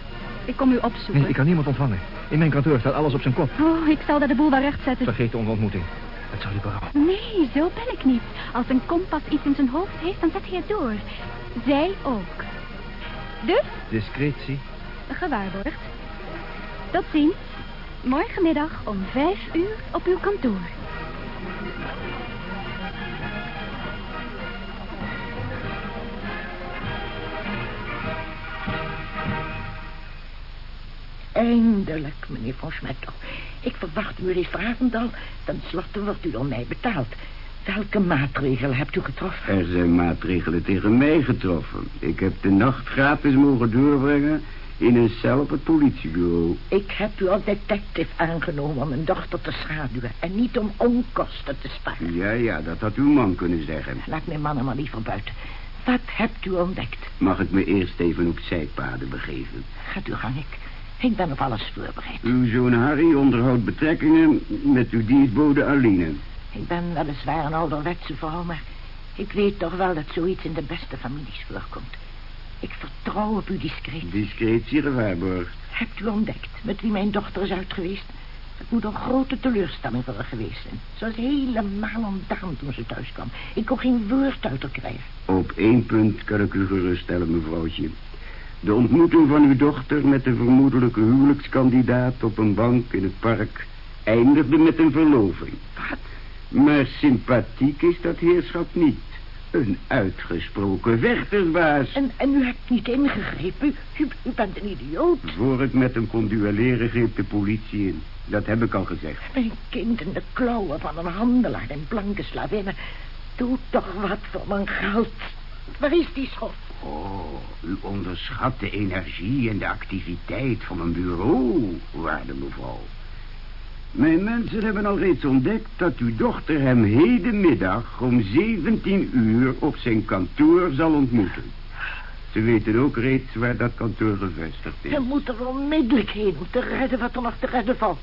Ik kom u opzoeken. Nee, ik kan niemand ontvangen. In mijn kantoor staat alles op zijn kop. Oh, ik zal daar de boel wel recht zetten. Vergeet de ontmoeting. Het zal u berouwen. Nee, zo ben ik niet. Als een kompas iets in zijn hoofd heeft, dan zet hij het door. Zij ook. Dus, Discretie. gewaarborgd. Tot ziens. Morgenmiddag om vijf uur op uw kantoor. Eindelijk, meneer Van Smetto. Ik verwacht u deze avond al. Ten slotte wordt u door mij betaald. Welke maatregelen hebt u getroffen? Er zijn maatregelen tegen mij getroffen. Ik heb de nacht gratis mogen doorbrengen in een cel op het politiebureau. Ik heb u als detective aangenomen om mijn dochter te schaduwen... en niet om onkosten te sparen. Ja, ja, dat had uw man kunnen zeggen. Laat mijn mannen maar liever buiten. Wat hebt u ontdekt? Mag ik me eerst even op zijpaden begeven? Gaat uw gang, ik. Ik ben op alles voorbereid. Uw zoon Harry onderhoudt betrekkingen met uw dienstbode Aline. Ik ben weliswaar een ouderwetse vrouw, maar... ik weet toch wel dat zoiets in de beste families voorkomt. Ik vertrouw op uw discretie. Discretie gewaarborgd. Hebt u ontdekt met wie mijn dochter is uit geweest? Het moet een grote teleurstelling voor haar geweest zijn. Ze was helemaal ontdaan toen ze thuis kwam. Ik kon geen woord uit haar krijgen. Op één punt kan ik u geruststellen, mevrouwtje. De ontmoeting van uw dochter met de vermoedelijke huwelijkskandidaat op een bank in het park eindigde met een verloving. Wat? Maar sympathiek is dat heerschap niet. Een uitgesproken vechtersbaas. En, en u hebt niet ingegrepen? U, u, bent een idioot. Voor ik met hem kon duelleren greep de politie in. Dat heb ik al gezegd. Mijn kind in de klauwen van een handelaar en blanke slavinnen. Doe toch wat voor mijn geld. Waar is die schot? Oh, u onderschat de energie en de activiteit van een bureau, waarde mevrouw. Mijn mensen hebben al reeds ontdekt dat uw dochter hem hedenmiddag om 17 uur op zijn kantoor zal ontmoeten. Ze weten ook reeds waar dat kantoor gevestigd is. We moeten er onmiddellijk heen om te redden wat er nog te redden valt.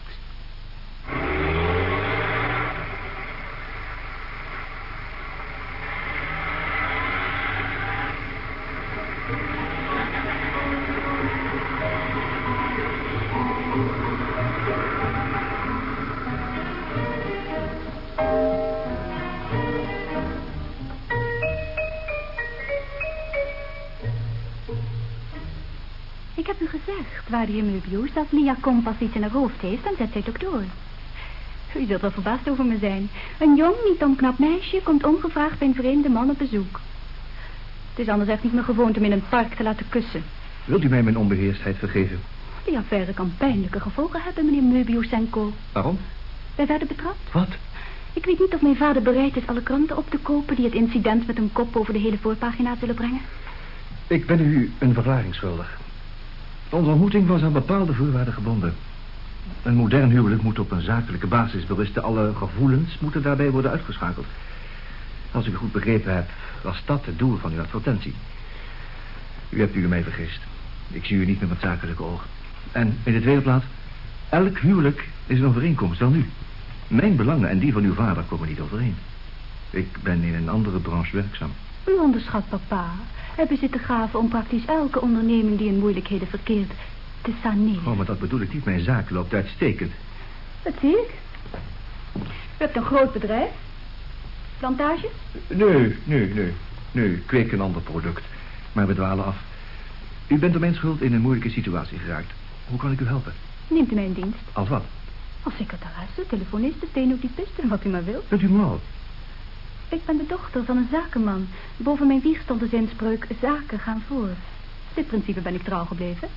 Heer Möbius, als Lia Kompas iets in haar hoofd heeft, dan zet zij het ook door. U zult wel verbaasd over me zijn. Een jong, niet onknap meisje komt ongevraagd bij een vreemde man op bezoek. Het is anders echt niet meer gewoond om in een park te laten kussen. Wilt u mij mijn onbeheerstheid vergeven? Die affaire kan pijnlijke gevolgen hebben, meneer Möbius en co. Waarom? Wij werden betrapt. Wat? Ik weet niet of mijn vader bereid is alle kranten op te kopen... die het incident met een kop over de hele voorpagina zullen brengen. Ik ben u een verklaring schuldig. Onze ontmoeting was aan bepaalde voorwaarden gebonden. Een modern huwelijk moet op een zakelijke basis berusten. Alle gevoelens moeten daarbij worden uitgeschakeld. Als ik u goed begrepen heb, was dat het doel van uw advertentie. U hebt u mij vergist. Ik zie u niet meer met zakelijke ogen. En in de tweede plaats, elk huwelijk is een overeenkomst dan nu. Mijn belangen en die van uw vader komen niet overeen. Ik ben in een andere branche werkzaam. U onderschat papa. Hij bezit de gave om praktisch elke onderneming die in moeilijkheden verkeert te saneren. Oh, maar dat bedoel ik niet. Mijn zaak loopt uitstekend. Dat zie ik. U hebt een groot bedrijf. Plantages? Nee, nee, nee. Nee, ik kweek een ander product. Maar we dwalen af. U bent door mijn schuld in een moeilijke situatie geraakt. Hoe kan ik u helpen? Neemt u mij in dienst. Als wat? Als secretaresse, telefoniste, stenotypiste en wat u maar wilt. Bent u mal? Ik ben de dochter van een zakenman. Boven mijn wieg stond de zinspreuk zaken gaan voor. Dit principe ben ik trouw gebleven.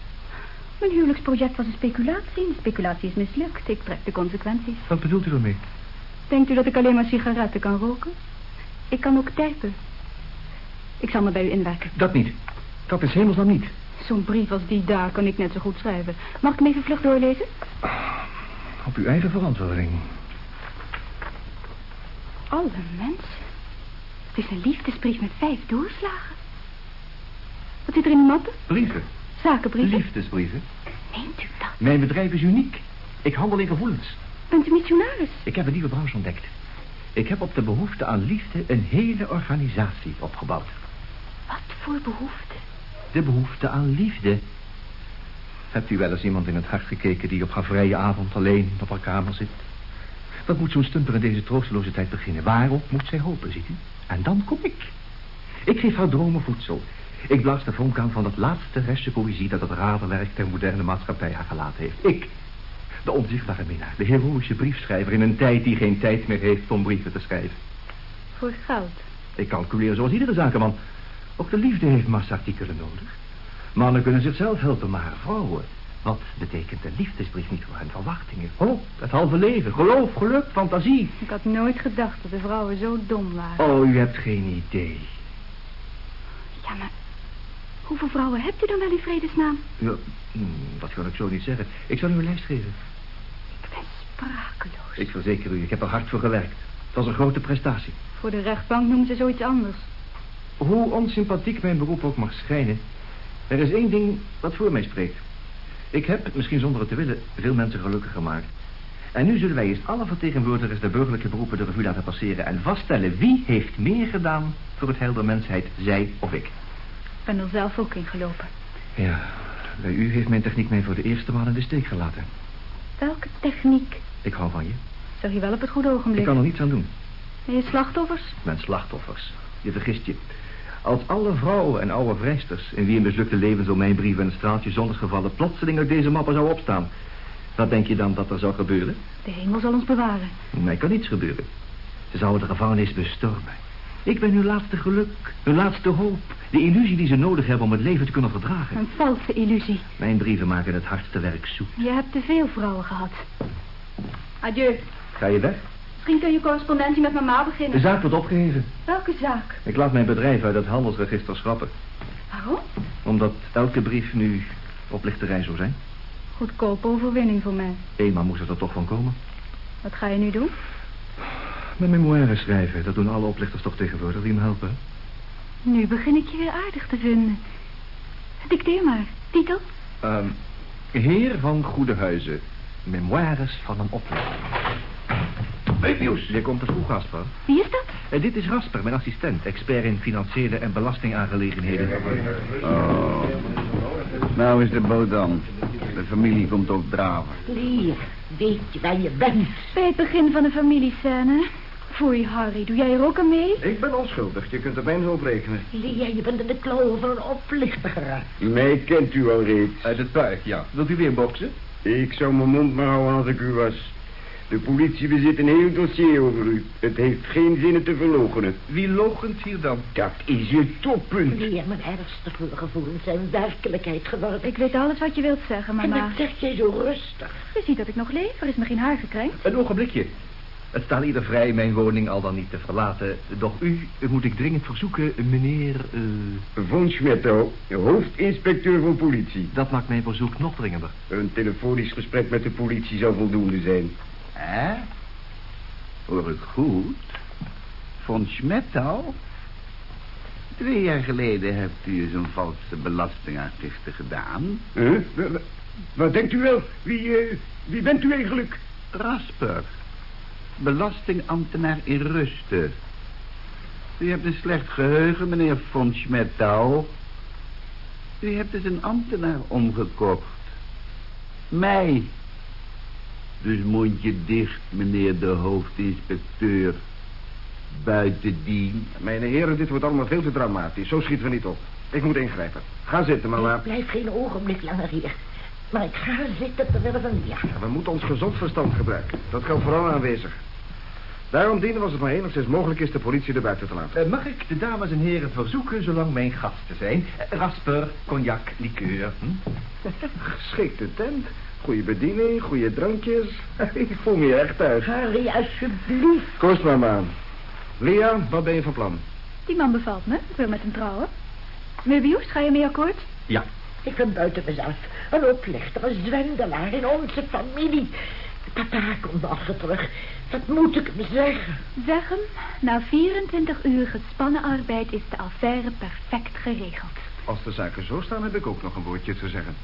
Mijn huwelijksproject was een speculatie. De speculatie is mislukt. Ik trek de consequenties. Wat bedoelt u ermee? Denkt u dat ik alleen maar sigaretten kan roken? Ik kan ook typen. Ik zal me bij u inwerken. Dat niet. Dat is hemelsnaam niet. Zo'n brief als die daar kan ik net zo goed schrijven. Mag ik hem even vlug doorlezen? Op uw eigen verantwoording. Alle mensen. Het is een liefdesbrief met vijf doorslagen. Wat zit er in de mappen? Brieven. Zakenbrieven? Liefdesbrieven. Meent u dat? Mijn bedrijf is uniek. Ik handel in gevoelens. Bent u missionaris? Ik heb een nieuwe branche ontdekt. Ik heb op de behoefte aan liefde een hele organisatie opgebouwd. Wat voor behoefte? De behoefte aan liefde. Hebt u wel eens iemand in het hart gekeken die op haar vrije avond alleen op haar kamer zit? Wat moet zo'n stumper in deze troosteloze tijd beginnen? Waarop moet zij hopen, ziet u? En dan kom ik. Ik geef haar dromen voedsel. Ik blaas de vonk aan van dat laatste restje poëzie dat het raderwerk der moderne maatschappij haar gelaten heeft. Ik, de onzichtbare minnaar, de heroïsche briefschrijver in een tijd die geen tijd meer heeft om brieven te schrijven. Voor geld. Ik calculeer zoals iedere zakenman. Ook de liefde heeft massartikelen nodig. Mannen kunnen zichzelf helpen, maar vrouwen... Wat betekent de liefdesbrief niet voor hun verwachtingen? Hoop, het halve leven, geloof, geluk, fantasie. Ik had nooit gedacht dat de vrouwen zo dom waren. Oh, u hebt geen idee. Ja, maar hoeveel vrouwen hebt u dan wel in vredesnaam? Ja, hmm, dat kan ik zo niet zeggen. Ik zal u een lijst geven. Ik ben sprakeloos. Ik verzeker u, ik heb er hard voor gewerkt. Het was een grote prestatie. Voor de rechtbank noemen ze zoiets anders. Hoe onsympathiek mijn beroep ook mag schijnen... er is één ding wat voor mij spreekt. Ik heb, misschien zonder het te willen, veel mensen gelukkig gemaakt. En nu zullen wij eens alle vertegenwoordigers der burgerlijke beroepen de revue laten passeren... en vaststellen wie heeft meer gedaan voor het heil der mensheid, zij of ik. Ik ben er zelf ook in gelopen. Ja, Bij u heeft mijn techniek mij voor de eerste maal in de steek gelaten. Welke techniek? Ik hou van je. Zeg je wel op het goede ogenblik. Ik kan er niets aan doen. En je slachtoffers? Mijn slachtoffers. Je vergist je. Als alle vrouwen en oude vrijsters... in wie een mislukte leven zo mijn brieven en een straaltje zonnesgevallen... plotseling uit deze mappen zou opstaan... wat denk je dan dat er zou gebeuren? De hemel zal ons bewaren. Mij kan niets gebeuren. Ze zouden de gevangenis bestormen. Ik ben hun laatste geluk, hun laatste hoop. De illusie die ze nodig hebben om het leven te kunnen verdragen. Een valse illusie. Mijn brieven maken het hardste werk zoet. Je hebt te veel vrouwen gehad. Adieu. Ga je weg? Misschien kun je correspondentie met mama De beginnen. zaak wordt opgeheven. Welke zaak? Ik laat mijn bedrijf uit het handelsregister schrappen. Waarom? Omdat elke brief nu oplichterij zou zijn. Goedkope overwinning voor mij. Eenmaal moest het er toch van komen. Wat ga je nu doen? Mijn memoires schrijven, dat doen alle oplichters toch tegenwoordig. Wie me helpen? Nu begin ik je weer aardig te vinden. Dicteer maar. Titel? Ehm, heer van Goede Huizen. Memoires van een oplichter. Nieuws. Je komt te vroeg, Rasper. Wie is dat? Eh, dit is Rasper, mijn assistent. Expert in financiële en belastingaangelegenheden. Oh. Nou is de boot dan. De familie komt opdraven. Leer, weet je waar je bent? Bij het begin van de familiescène. Foei, Harry. Doe jij er ook aan mee? Ik ben onschuldig. Je kunt er bijna op rekenen. Leer, je bent in de klauwen van een oplichter geraakt. Mij kent u al reeds. Uit het puik, ja. Wilt u weer boksen? Ik zou mijn mond maar houden als ik u was. De politie bezit een heel dossier over u. Het heeft geen zin het te verloochenen. Wie logent hier dan? Dat is het toppunt. Leer, mijn ergste voorgevoelens zijn werkelijkheid geworden. Ik weet alles wat je wilt zeggen, En mama. dat zeg jij zo rustig. Je ziet dat ik nog leef. Er is me geen haar gekrenkt. Een ogenblikje. Het staat ieder vrij mijn woning al dan niet te verlaten. Doch u moet ik dringend verzoeken, meneer... eh, Von Schmetto, hoofdinspecteur van politie. dat maakt mijn verzoek nog dringender. Een telefonisch gesprek met de politie zou voldoende zijn. Hè? Hoor ik goed? Von Schmettau? Twee jaar geleden hebt u een valse belastingaangifte gedaan. Huh? Wa- wa- Wat denkt u wel? Wie, eh, wie bent u eigenlijk? Rasper. Belastingambtenaar in rusten. U hebt een slecht geheugen, meneer von Schmettau. U hebt dus een ambtenaar omgekocht. Mij. Dus mondje dicht, meneer de hoofdinspecteur. Buitendien. Mijn heren, dit wordt allemaal veel te dramatisch. Zo schieten we niet op. Ik moet ingrijpen. Ga zitten, mama. Ik blijf geen ogenblik langer hier. Maar ik ga zitten terwille van Leer. We moeten ons gezond verstand gebruiken. Dat geldt vooral aanwezig. Daarom dienen we als het maar enigszins mogelijk is de politie er buiten te laten. Eh, mag ik de dames en heren verzoeken zolang mijn gasten zijn? Eh, rasper, cognac, liqueur. Hm? Geschikte tent, goede bediening, goede drankjes. Ik voel me hier echt thuis. Harry, alsjeblieft. Kost maar maar aan. Lia, wat ben je van plan? Die man bevalt me. Ik wil met hem trouwen. Möbius, ga je mee akkoord? Ja, Ik ben buiten mezelf. Een oplichter, een zwendelaar in onze familie. Papa komt morgen terug. Wat moet ik hem zeggen? Zeg hem, na 24 uur gespannen arbeid is de affaire perfect geregeld. Als de zaken zo staan, heb ik ook nog een woordje te zeggen.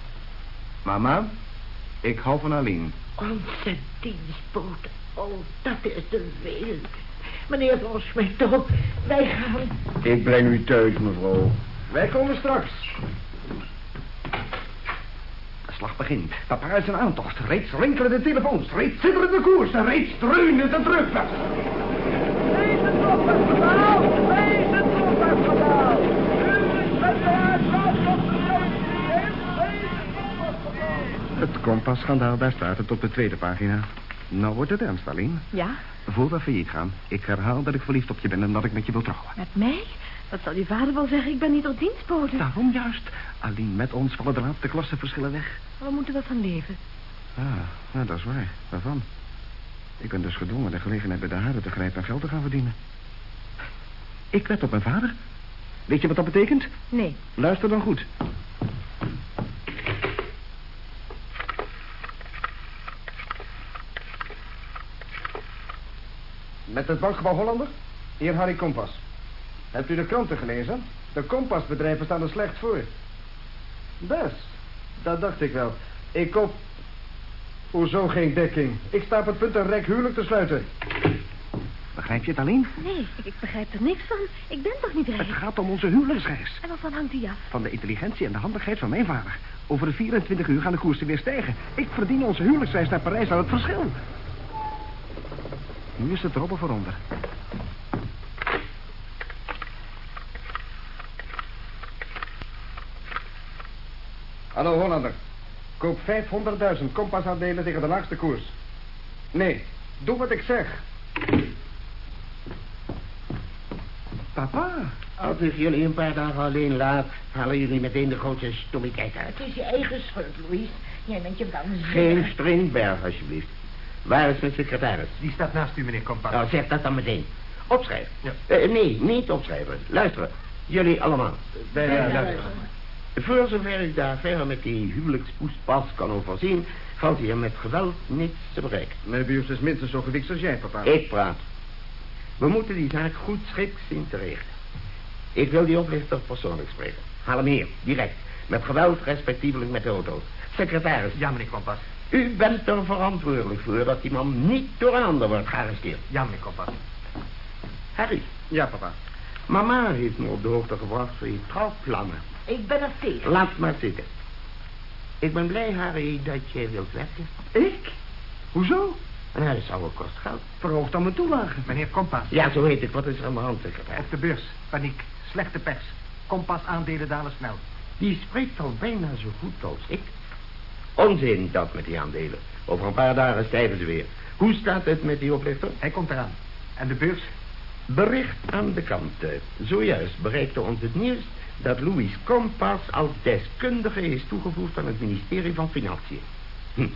Mama, ik hou van Aline. Onze dienstbode. Oh, dat is de wereld. Meneer Von Schmetto, wij gaan... Ik breng u thuis, mevrouw. Wij komen straks. De slag begint. Papa is een aantocht. Reeds rinkelen de telefoons. Reeds zitteren de koers. En reeds dreunen de terugweg. Het kompasschandaal, daar staat het op de tweede pagina. Nou wordt het ernst, Aline. Ja, Voor we failliet gaan, ik herhaal dat ik verliefd op je ben en dat ik met je wil trouwen. met mij? Wat zal uw vader wel zeggen? Ik ben niet op dienstbode. Daarom juist. Aline, met ons vallen de laatste klasse verschillen weg. Waar moeten we van leven? Ah, nou, dat is waar. Waarvan? Ik ben dus gedwongen de gelegenheid bij de haren te grijpen en geld te gaan verdienen. Ik let op mijn vader. Weet je wat dat betekent? Nee. Luister dan goed. Met het bankgebouw Hollander? Hier Harry Kompas. Hebt u de kranten gelezen? De kompasbedrijven staan er slecht voor. Best. Dat dacht ik wel. Ik koop... Hoezo geen dekking? Ik sta op het punt een rek huwelijk te sluiten. Begrijp je het alleen? Nee, ik begrijp er niks van. Ik ben toch niet rijk? Het gaat om onze huwelijksreis. En waarvan hangt die af? Van de intelligentie en de handigheid van mijn vader. Over de 24 uur gaan de koersen weer stijgen. Ik verdien onze huwelijksreis naar Parijs aan het verschil. Nu is het robben voor onder. Hallo Hollander. Koop 500.000 kompasaandelen tegen de laagste koers. Nee, doe wat ik zeg. Papa. Als ik jullie een paar dagen alleen laat, halen jullie meteen de grootste stommigheid uit. Het is je eigen schuld, Louis. Jij bent je waanzinnig. Geen Springberg, alsjeblieft. Waar is mijn secretaris? Die staat naast u, meneer Kompas. Nou, zeg dat dan meteen. Opschrijven. Ja. Eh, nee, niet opschrijven. Luisteren. Jullie allemaal. Ja, ja. Voor zover ik daar verder met die huwelijkspoespas kan overzien... valt hier met geweld niets te bereiken. Mijn buurt is minstens zo gewikt als jij, papa. Ik praat. We moeten die zaak goed schiks zien te regelen. Ik wil die oplichter persoonlijk spreken. Haal hem hier, direct. Met geweld, respectievelijk met de auto. Secretaris, Ja, meneer Kompas. u bent er verantwoordelijk voor dat die man niet door een ander wordt gearresteerd. Ja, meneer Kompas. Harry, Ja, papa. Mama heeft me op de hoogte gebracht van je trouwplannen. Ik ben er tegen. Laat maar zitten. Ik ben blij, Harry, dat jij wilt werken. Ik? Hoezo? En dat zou ook kost geld. Verhoog dan mijn toelagen. Meneer Kompas. Ja, zo heet ik. Wat is er aan de hand, secretaris? Op de beurs. Paniek. Slechte pers. Kompas aandelen dalen snel. Die spreekt al bijna zo goed als ik. Onzin, dat met die aandelen. Over een paar dagen stijgen ze weer. Hoe staat het met die oplichter? Hij komt eraan. En de beurs? Bericht aan de kanten. Zojuist bereikte ons het nieuws dat Louis Compas als deskundige is toegevoegd aan het ministerie van Financiën. Hm.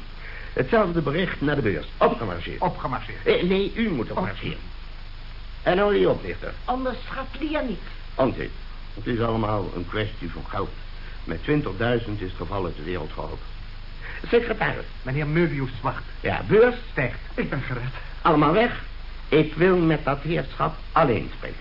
Hetzelfde bericht naar de beurs. Opgemarcheerd. Opgemarcheerd. Eh, nee, u moet opmarcheren. En nou die oplichter. Onderschat Lia niet. Onzin. Het is allemaal een kwestie van geld. Met 20.000 is het geval uit de wereld geholpen. Secretaris. Meneer Möbius wacht. Ja, beurs. Stijgt. Ik ben gered. Allemaal weg. Ik wil met dat heerschap alleen spreken.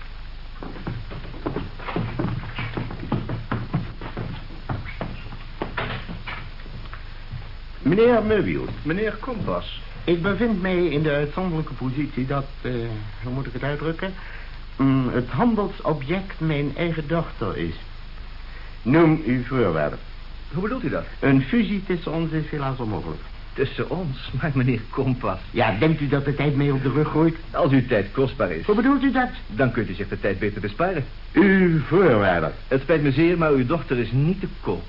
Meneer Möbius, Meneer Kompas. ik bevind mij in de uitzonderlijke positie dat, eh, hoe moet ik het uitdrukken, Mm, het handelsobject mijn eigen dochter is. Noem uw voorwaarden. Hoe bedoelt u dat? Een fusie tussen ons is helaas onmogelijk. Tussen ons, maar meneer Kompas. Ja, denkt u dat de tijd mee op de rug gooit? Als uw tijd kostbaar is, Hoe bedoelt u dat? dan kunt u zich de tijd beter besparen. Uw voorwaarden. Het spijt me zeer, maar uw dochter is niet te koop.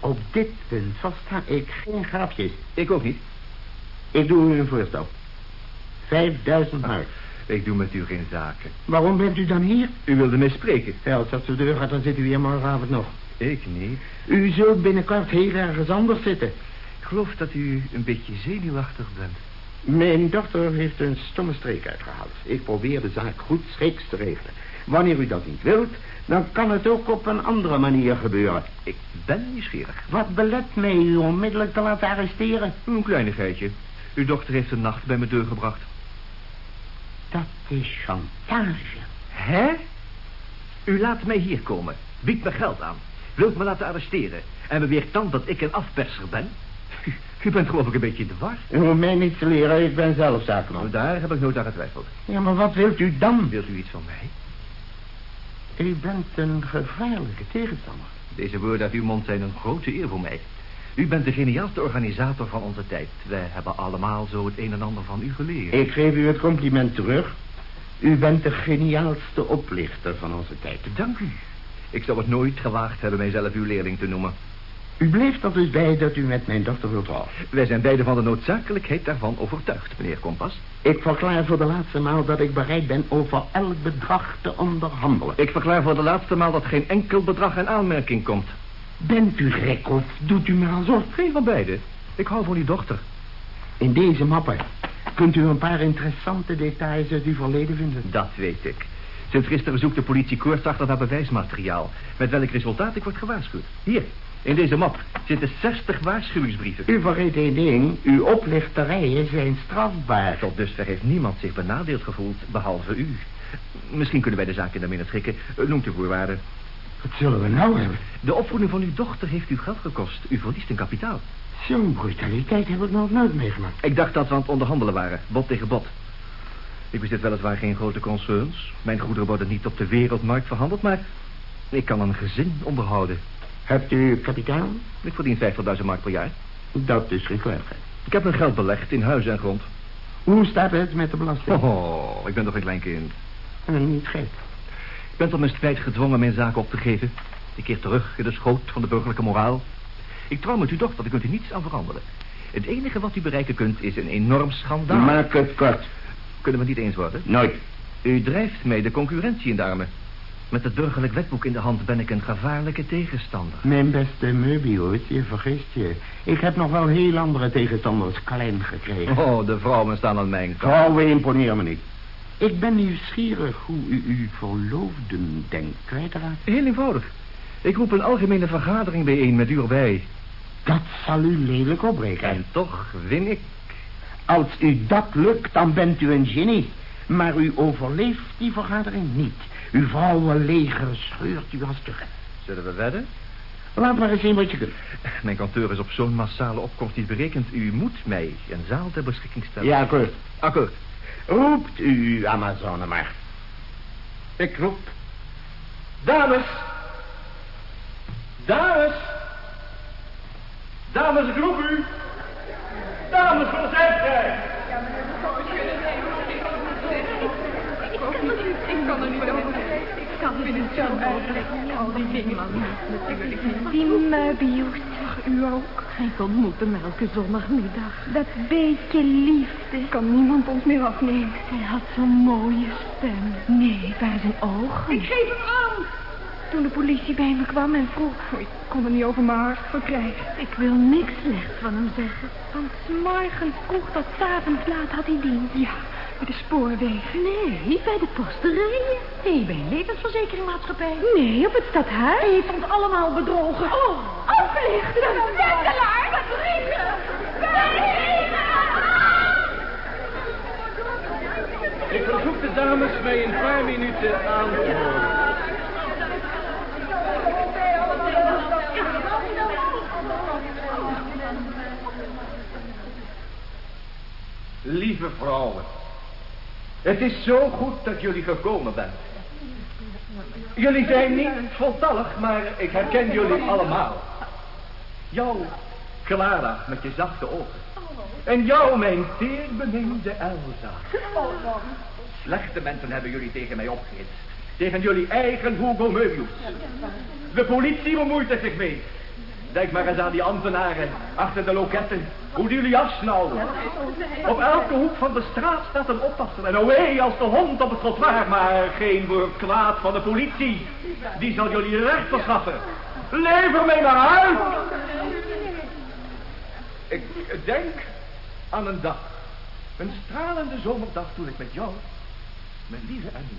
Op dit punt versta ik geen grapjes. Ik ook niet. Ik doe u een voorstel. Vijfduizend mark. Ik doe met u geen zaken. Waarom bent u dan hier? U wilde mij spreken. Ja, als dat zo deur gaat, dan zit u hier morgenavond nog. Ik niet. U zult binnenkort heel ergens anders zitten. Ik geloof dat u een beetje zenuwachtig bent. Mijn dochter heeft een stomme streek uitgehaald. Ik probeer de zaak goed schiks te regelen. Wanneer u dat niet wilt, dan kan het ook op een andere manier gebeuren. Ik ben nieuwsgierig. Wat belet mij u onmiddellijk te laten arresteren? Een kleinigheidje. Uw dochter heeft een nacht bij me doorgebracht. Dat is chantage. Hè? U laat mij hier komen. Biedt me geld aan. Wilt me laten arresteren. En beweert dan dat ik een afperser ben? U, u bent geloof ik een beetje in de war. U hoeft mij niet te leren, ik ben zelf zakenman. Nou, daar heb ik nooit aan getwijfeld. Ja, maar wat wilt u dan? Wilt u iets van mij? U bent een gevaarlijke tegenstander. Deze woorden uit uw mond zijn een grote eer voor mij. U bent de geniaalste organisator van onze tijd. Wij hebben allemaal zo het een en ander van u geleerd. Ik geef u het compliment terug. U bent de geniaalste oplichter van onze tijd. Dank u. Ik zou het nooit gewaagd hebben mijzelf uw leerling te noemen. U bleef er dus bij dat u met mijn dochter wilt trouwen. Wij zijn beiden van de noodzakelijkheid daarvan overtuigd, meneer Kompas. Ik verklaar voor de laatste maal dat ik bereid ben over elk bedrag te onderhandelen. Ik verklaar voor de laatste maal dat geen enkel bedrag in aanmerking komt. Bent u gek of doet u maar alsof? Geen van beide. Ik hou van uw dochter. In deze mappen kunt u een paar interessante details uit uw verleden vinden. Dat weet ik. Sinds gisteren zoekt de politie koortsachtig naar bewijsmateriaal. Met welk resultaat ik word gewaarschuwd. Hier, in deze map zitten 60 waarschuwingsbrieven. U vergeet één ding. Uw oplichterijen zijn strafbaar. Tot dusver heeft niemand zich benadeeld gevoeld, behalve u. Misschien kunnen wij de zaak in de schikken. Eh, Noemt u voorwaarden. Wat zullen we nou hebben? De opvoeding van uw dochter heeft u geld gekost. U verliest een kapitaal. Zo'n brutaliteit heb ik nog nooit meegemaakt. Ik dacht dat we aan het onderhandelen waren. Bot tegen bot. Ik bezit weliswaar geen grote concerns. Mijn goederen worden niet op de wereldmarkt verhandeld, maar ik kan een gezin onderhouden. Hebt u kapitaal? Ik verdien 50.000 mark per jaar. Dat is geen kleinigheid. Ik heb mijn geld belegd in huis en grond. Hoe staat het met de belasting? Oh, ik ben toch een klein kind. Eh, niet gek. Ik ben tot mijn spijt gedwongen mijn zaken op te geven. Ik keer terug in de schoot van de burgerlijke moraal. Ik trouw met uw dochter, daar kunt u niets aan veranderen. Het enige wat u bereiken kunt is een enorm schandaal. Maak het kort. Kunnen we het niet eens worden? Nooit. U drijft mij de concurrentie in de armen. Met het burgerlijk wetboek in de hand ben ik een gevaarlijke tegenstander. Mijn beste Möbius, je vergist je. Ik heb nog wel heel andere tegenstanders klein gekregen. Oh, de vrouwen staan aan mijn kant. Vrouwen imponeren me niet. Ik ben nieuwsgierig hoe u uw verloofden denkt kwijt te raken. Heel eenvoudig. Ik roep een algemene vergadering bijeen met u erbij. Dat zal u lelijk opbreken. En toch win ik. Als u dat lukt, dan bent u een genie. Maar u overleeft die vergadering niet. Uw vrouwenleger scheurt u als gek. Zullen we wedden? Laat maar eens zien wat je kunt. Mijn kantoor is op zo'n massale opkomst niet berekend. U moet mij een zaal ter beschikking stellen. Ja, akkoord. Akkoord. Roept u Amazone maar. Ik roep. Dames. Dames. Dames, ik roep u. Dames, zijn Ik kan er niet over. Ik kan het niet zo uitleggen. Al die dingen natuurlijk niet. Die Möbius. U ook. Ik ontmoette hem elke zondagmiddag. Dat beetje liefde. Kan niemand ons meer afnemen. Hij had zo'n mooie stem. Nee, waren zijn ogen. Ik geef hem aan. Toen de politie bij me kwam en vroeg... Ik kon er niet over mijn hart verkrijgen. Ik wil niks slechts van hem zeggen. Want 's morgens vroeg tot 's avonds laat had hij dienst. Ja, bij de spoorwegen. Nee, bij de posterijen. Nee, bij een levensverzekeringmaatschappij. Nee, op het stadhuis. Hij heeft ons allemaal bedrogen. Oh, oplichter. Wendelaar. Bedrieger. Ik verzoek de dames mij een paar minuten aan te horen. Lieve vrouwen, het is zo goed dat jullie gekomen bent. Jullie zijn niet voltallig, maar ik herken jullie allemaal. Jou, Clara, met je zachte ogen. En jou, mijn teerbeminde Elsa. Slechte mensen hebben jullie tegen mij opgehitst. Tegen jullie eigen Hugo Möbius. De politie bemoeit er zich mee. Denk maar eens aan die ambtenaren achter de loketten. Hoe die jullie afsnauwen. Op elke hoek van de straat staat een oppasser. En away als de hond op het trottoir. Maar geen woord kwaad van de politie. Die zal jullie recht verschaffen. Lever mij maar uit. Ik denk aan een dag. Een stralende zomerdag toen ik met jou, mijn lieve Annie,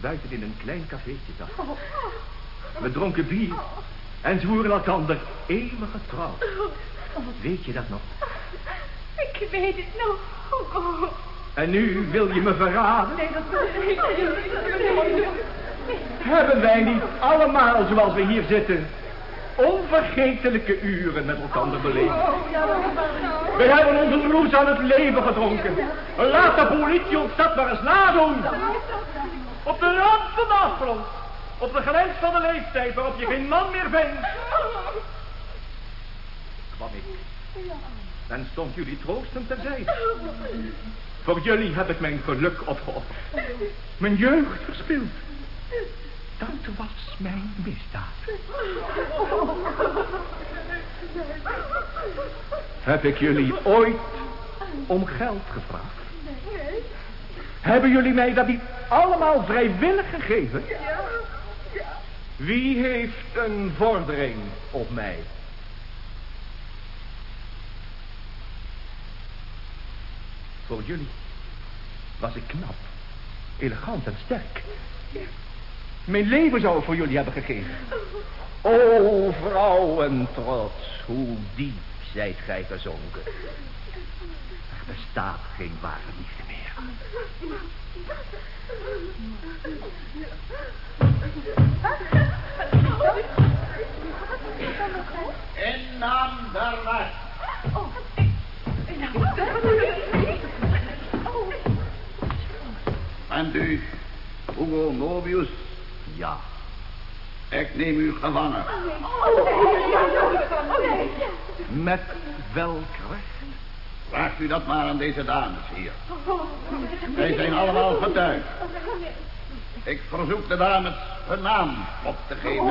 buiten in een klein cafeetje zat. We dronken bier en zwoeren elkander eeuwige trouw. Weet je dat nog? Ik weet het nog. Oh. En nu wil je me verraden? Nee, dat kan niet. Hebben wij niet allemaal, zoals we hier zitten, onvergetelijke uren met elkaar beleefd? We hebben onze bloed aan het leven gedronken. Laat de politie ons dat maar eens nadoen. Op de rand van de afgrond. Op de grens van de leeftijd waarop je geen man meer bent. Kwam ik. En stond jullie troostend terzijde. Voor jullie heb ik mijn geluk opgeofferd. Mijn jeugd verspild. Dat was mijn misdaad. Heb ik jullie ooit om geld gevraagd? Hebben jullie mij dat niet allemaal vrijwillig gegeven? Wie heeft een vordering op mij? Voor jullie was ik knap, elegant en sterk. Mijn leven zou ik voor jullie hebben gegeven. O, vrouwen trots, hoe diep zijt gij gezonken. Er bestaat geen ware liefde meer. In naam der wet. Bent u Hugo Mobius? Ja. Ik neem u gevangen. Met welk recht? Vraagt u dat maar aan deze dames hier. Wij zijn allemaal getuigen. Ik verzoek de dames hun naam op te geven.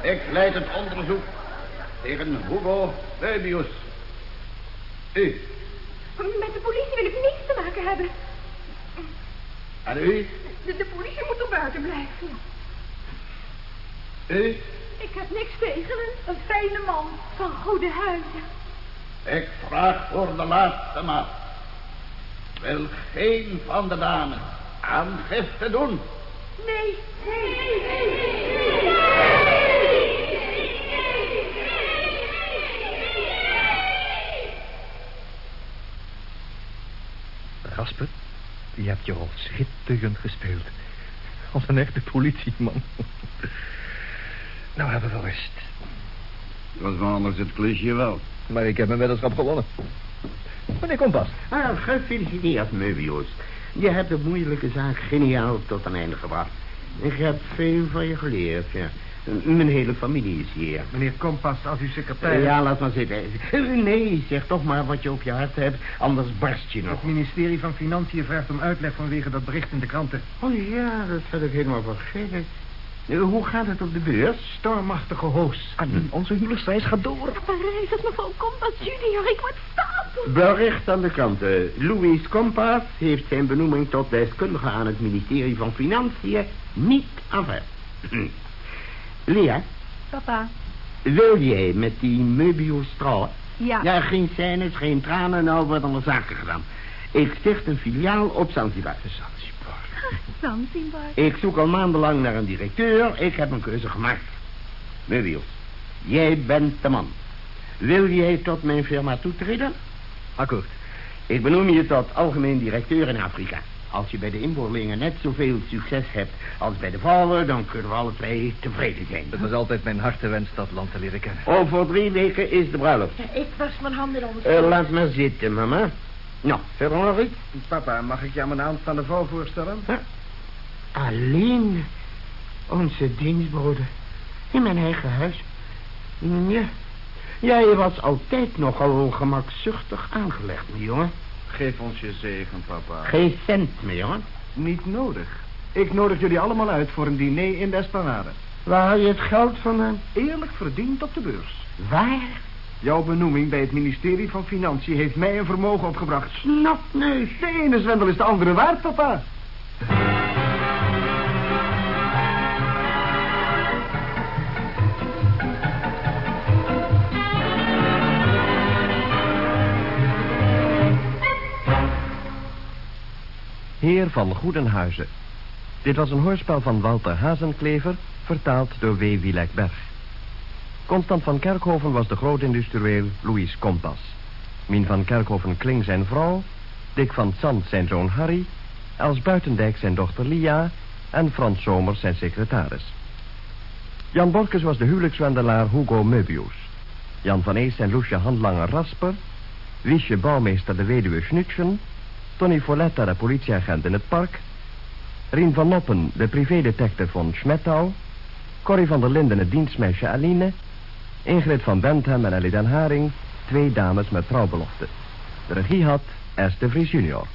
Ik leid het onderzoek tegen Hugo Fabius. U. Met de politie wil ik niets te maken hebben. En u? De, de politie moet er buiten blijven. U? Ik heb niks tegen hem. Een fijne man van goede huizen. Ik vraag voor de laatste maat. Wil geen van de dames aangifte doen? Nee, Gasper, je hebt je rol schitterend gespeeld. Als een echte politieman. nou hebben we rust. Dat was anders het klusje wel. Maar ik heb mijn weddenschap gewonnen. Meneer Kompas. Ah, gefeliciteerd, Möbius. Je hebt de moeilijke zaak geniaal tot een einde gebracht. Ik heb veel van je geleerd, ja. Mijn hele familie is hier. Meneer Kompas, als u secretaris... Ja, laat maar zitten. Nee, zeg toch maar wat je op je hart hebt, anders barst je nog. Het ministerie van Financiën vraagt om uitleg vanwege dat bericht in de kranten. Oh ja, dat had ik helemaal vergeten. Eh, Hoe gaat het op de beurs? Stormachtige hoos. Annie, onze huwelijksreis gaat door. Parijs als mevrouw Kompas junior. Ik word stapel. Bericht aan de kranten. Louis Compas heeft zijn benoeming tot deskundige aan het ministerie van Financiën niet aanvaard. Lia, Papa. wil jij met die Möbius trouwen? Ja. Ja, geen scènes, geen tranen, nou worden er zaken gedaan. Ik sticht een filiaal op Zanzibar. Zanzibar. Zanzibar. Ik zoek al maandenlang naar een directeur. Ik heb een keuze gemaakt. Möbius, jij bent de man. Wil jij tot mijn firma toetreden? Akkoord. Ik benoem je tot algemeen directeur in Afrika. Als je bij de inboorlingen net zoveel succes hebt als bij de vrouwen... dan kunnen we alle twee tevreden zijn. Het was altijd mijn hartewens dat land te leren kennen. Over drie weken is de bruiloft. Ik was mijn handen onder. Eh, laat maar zitten, mama. Nou, verder nog iets? Papa, mag ik jou mijn aanstaande vrouw voorstellen? Alleen onze dienstbroeder. In mijn eigen huis. Ja. Jij was altijd nogal gemakzuchtig aangelegd, mijn jongen. Geef ons je zegen, papa. Geen cent, mijn jongen. Niet nodig. Ik nodig jullie allemaal uit voor een diner in de Esplanade. Waar haal je het geld vandaan? Eerlijk verdiend op de beurs. Waar? Jouw benoeming bij het ministerie van Financiën heeft mij een vermogen opgebracht. Snapneus. De ene zwendel is de andere waard, papa. Heer van Goedenhuizen. Dit was een hoorspel van Walter Hazenklever, vertaald door W. Wielijkberg. Constant van Kerkhoven was de grootindustrieel Louis Kompas. Mien van Kerkhoven-Kling zijn vrouw, Dick van Zand zijn zoon Harry, Els Buitendijk zijn dochter Lia en Frans Somers zijn secretaris. Jan Borkes was de huwelijkswendelaar Hugo Möbius. Jan van Ees en Loesje Handlanger Rasper, Wiesje Bouwmeester de weduwe Schnutschen, Tony Folletta de politieagent in het park, Rien van Noppen de privédetective van Schmettau, Corrie van der Linden het dienstmeisje Aline, Ingrid van Bentham en Ellie Den Haring, twee dames met trouwbelofte. De regie had Esther Vries junior.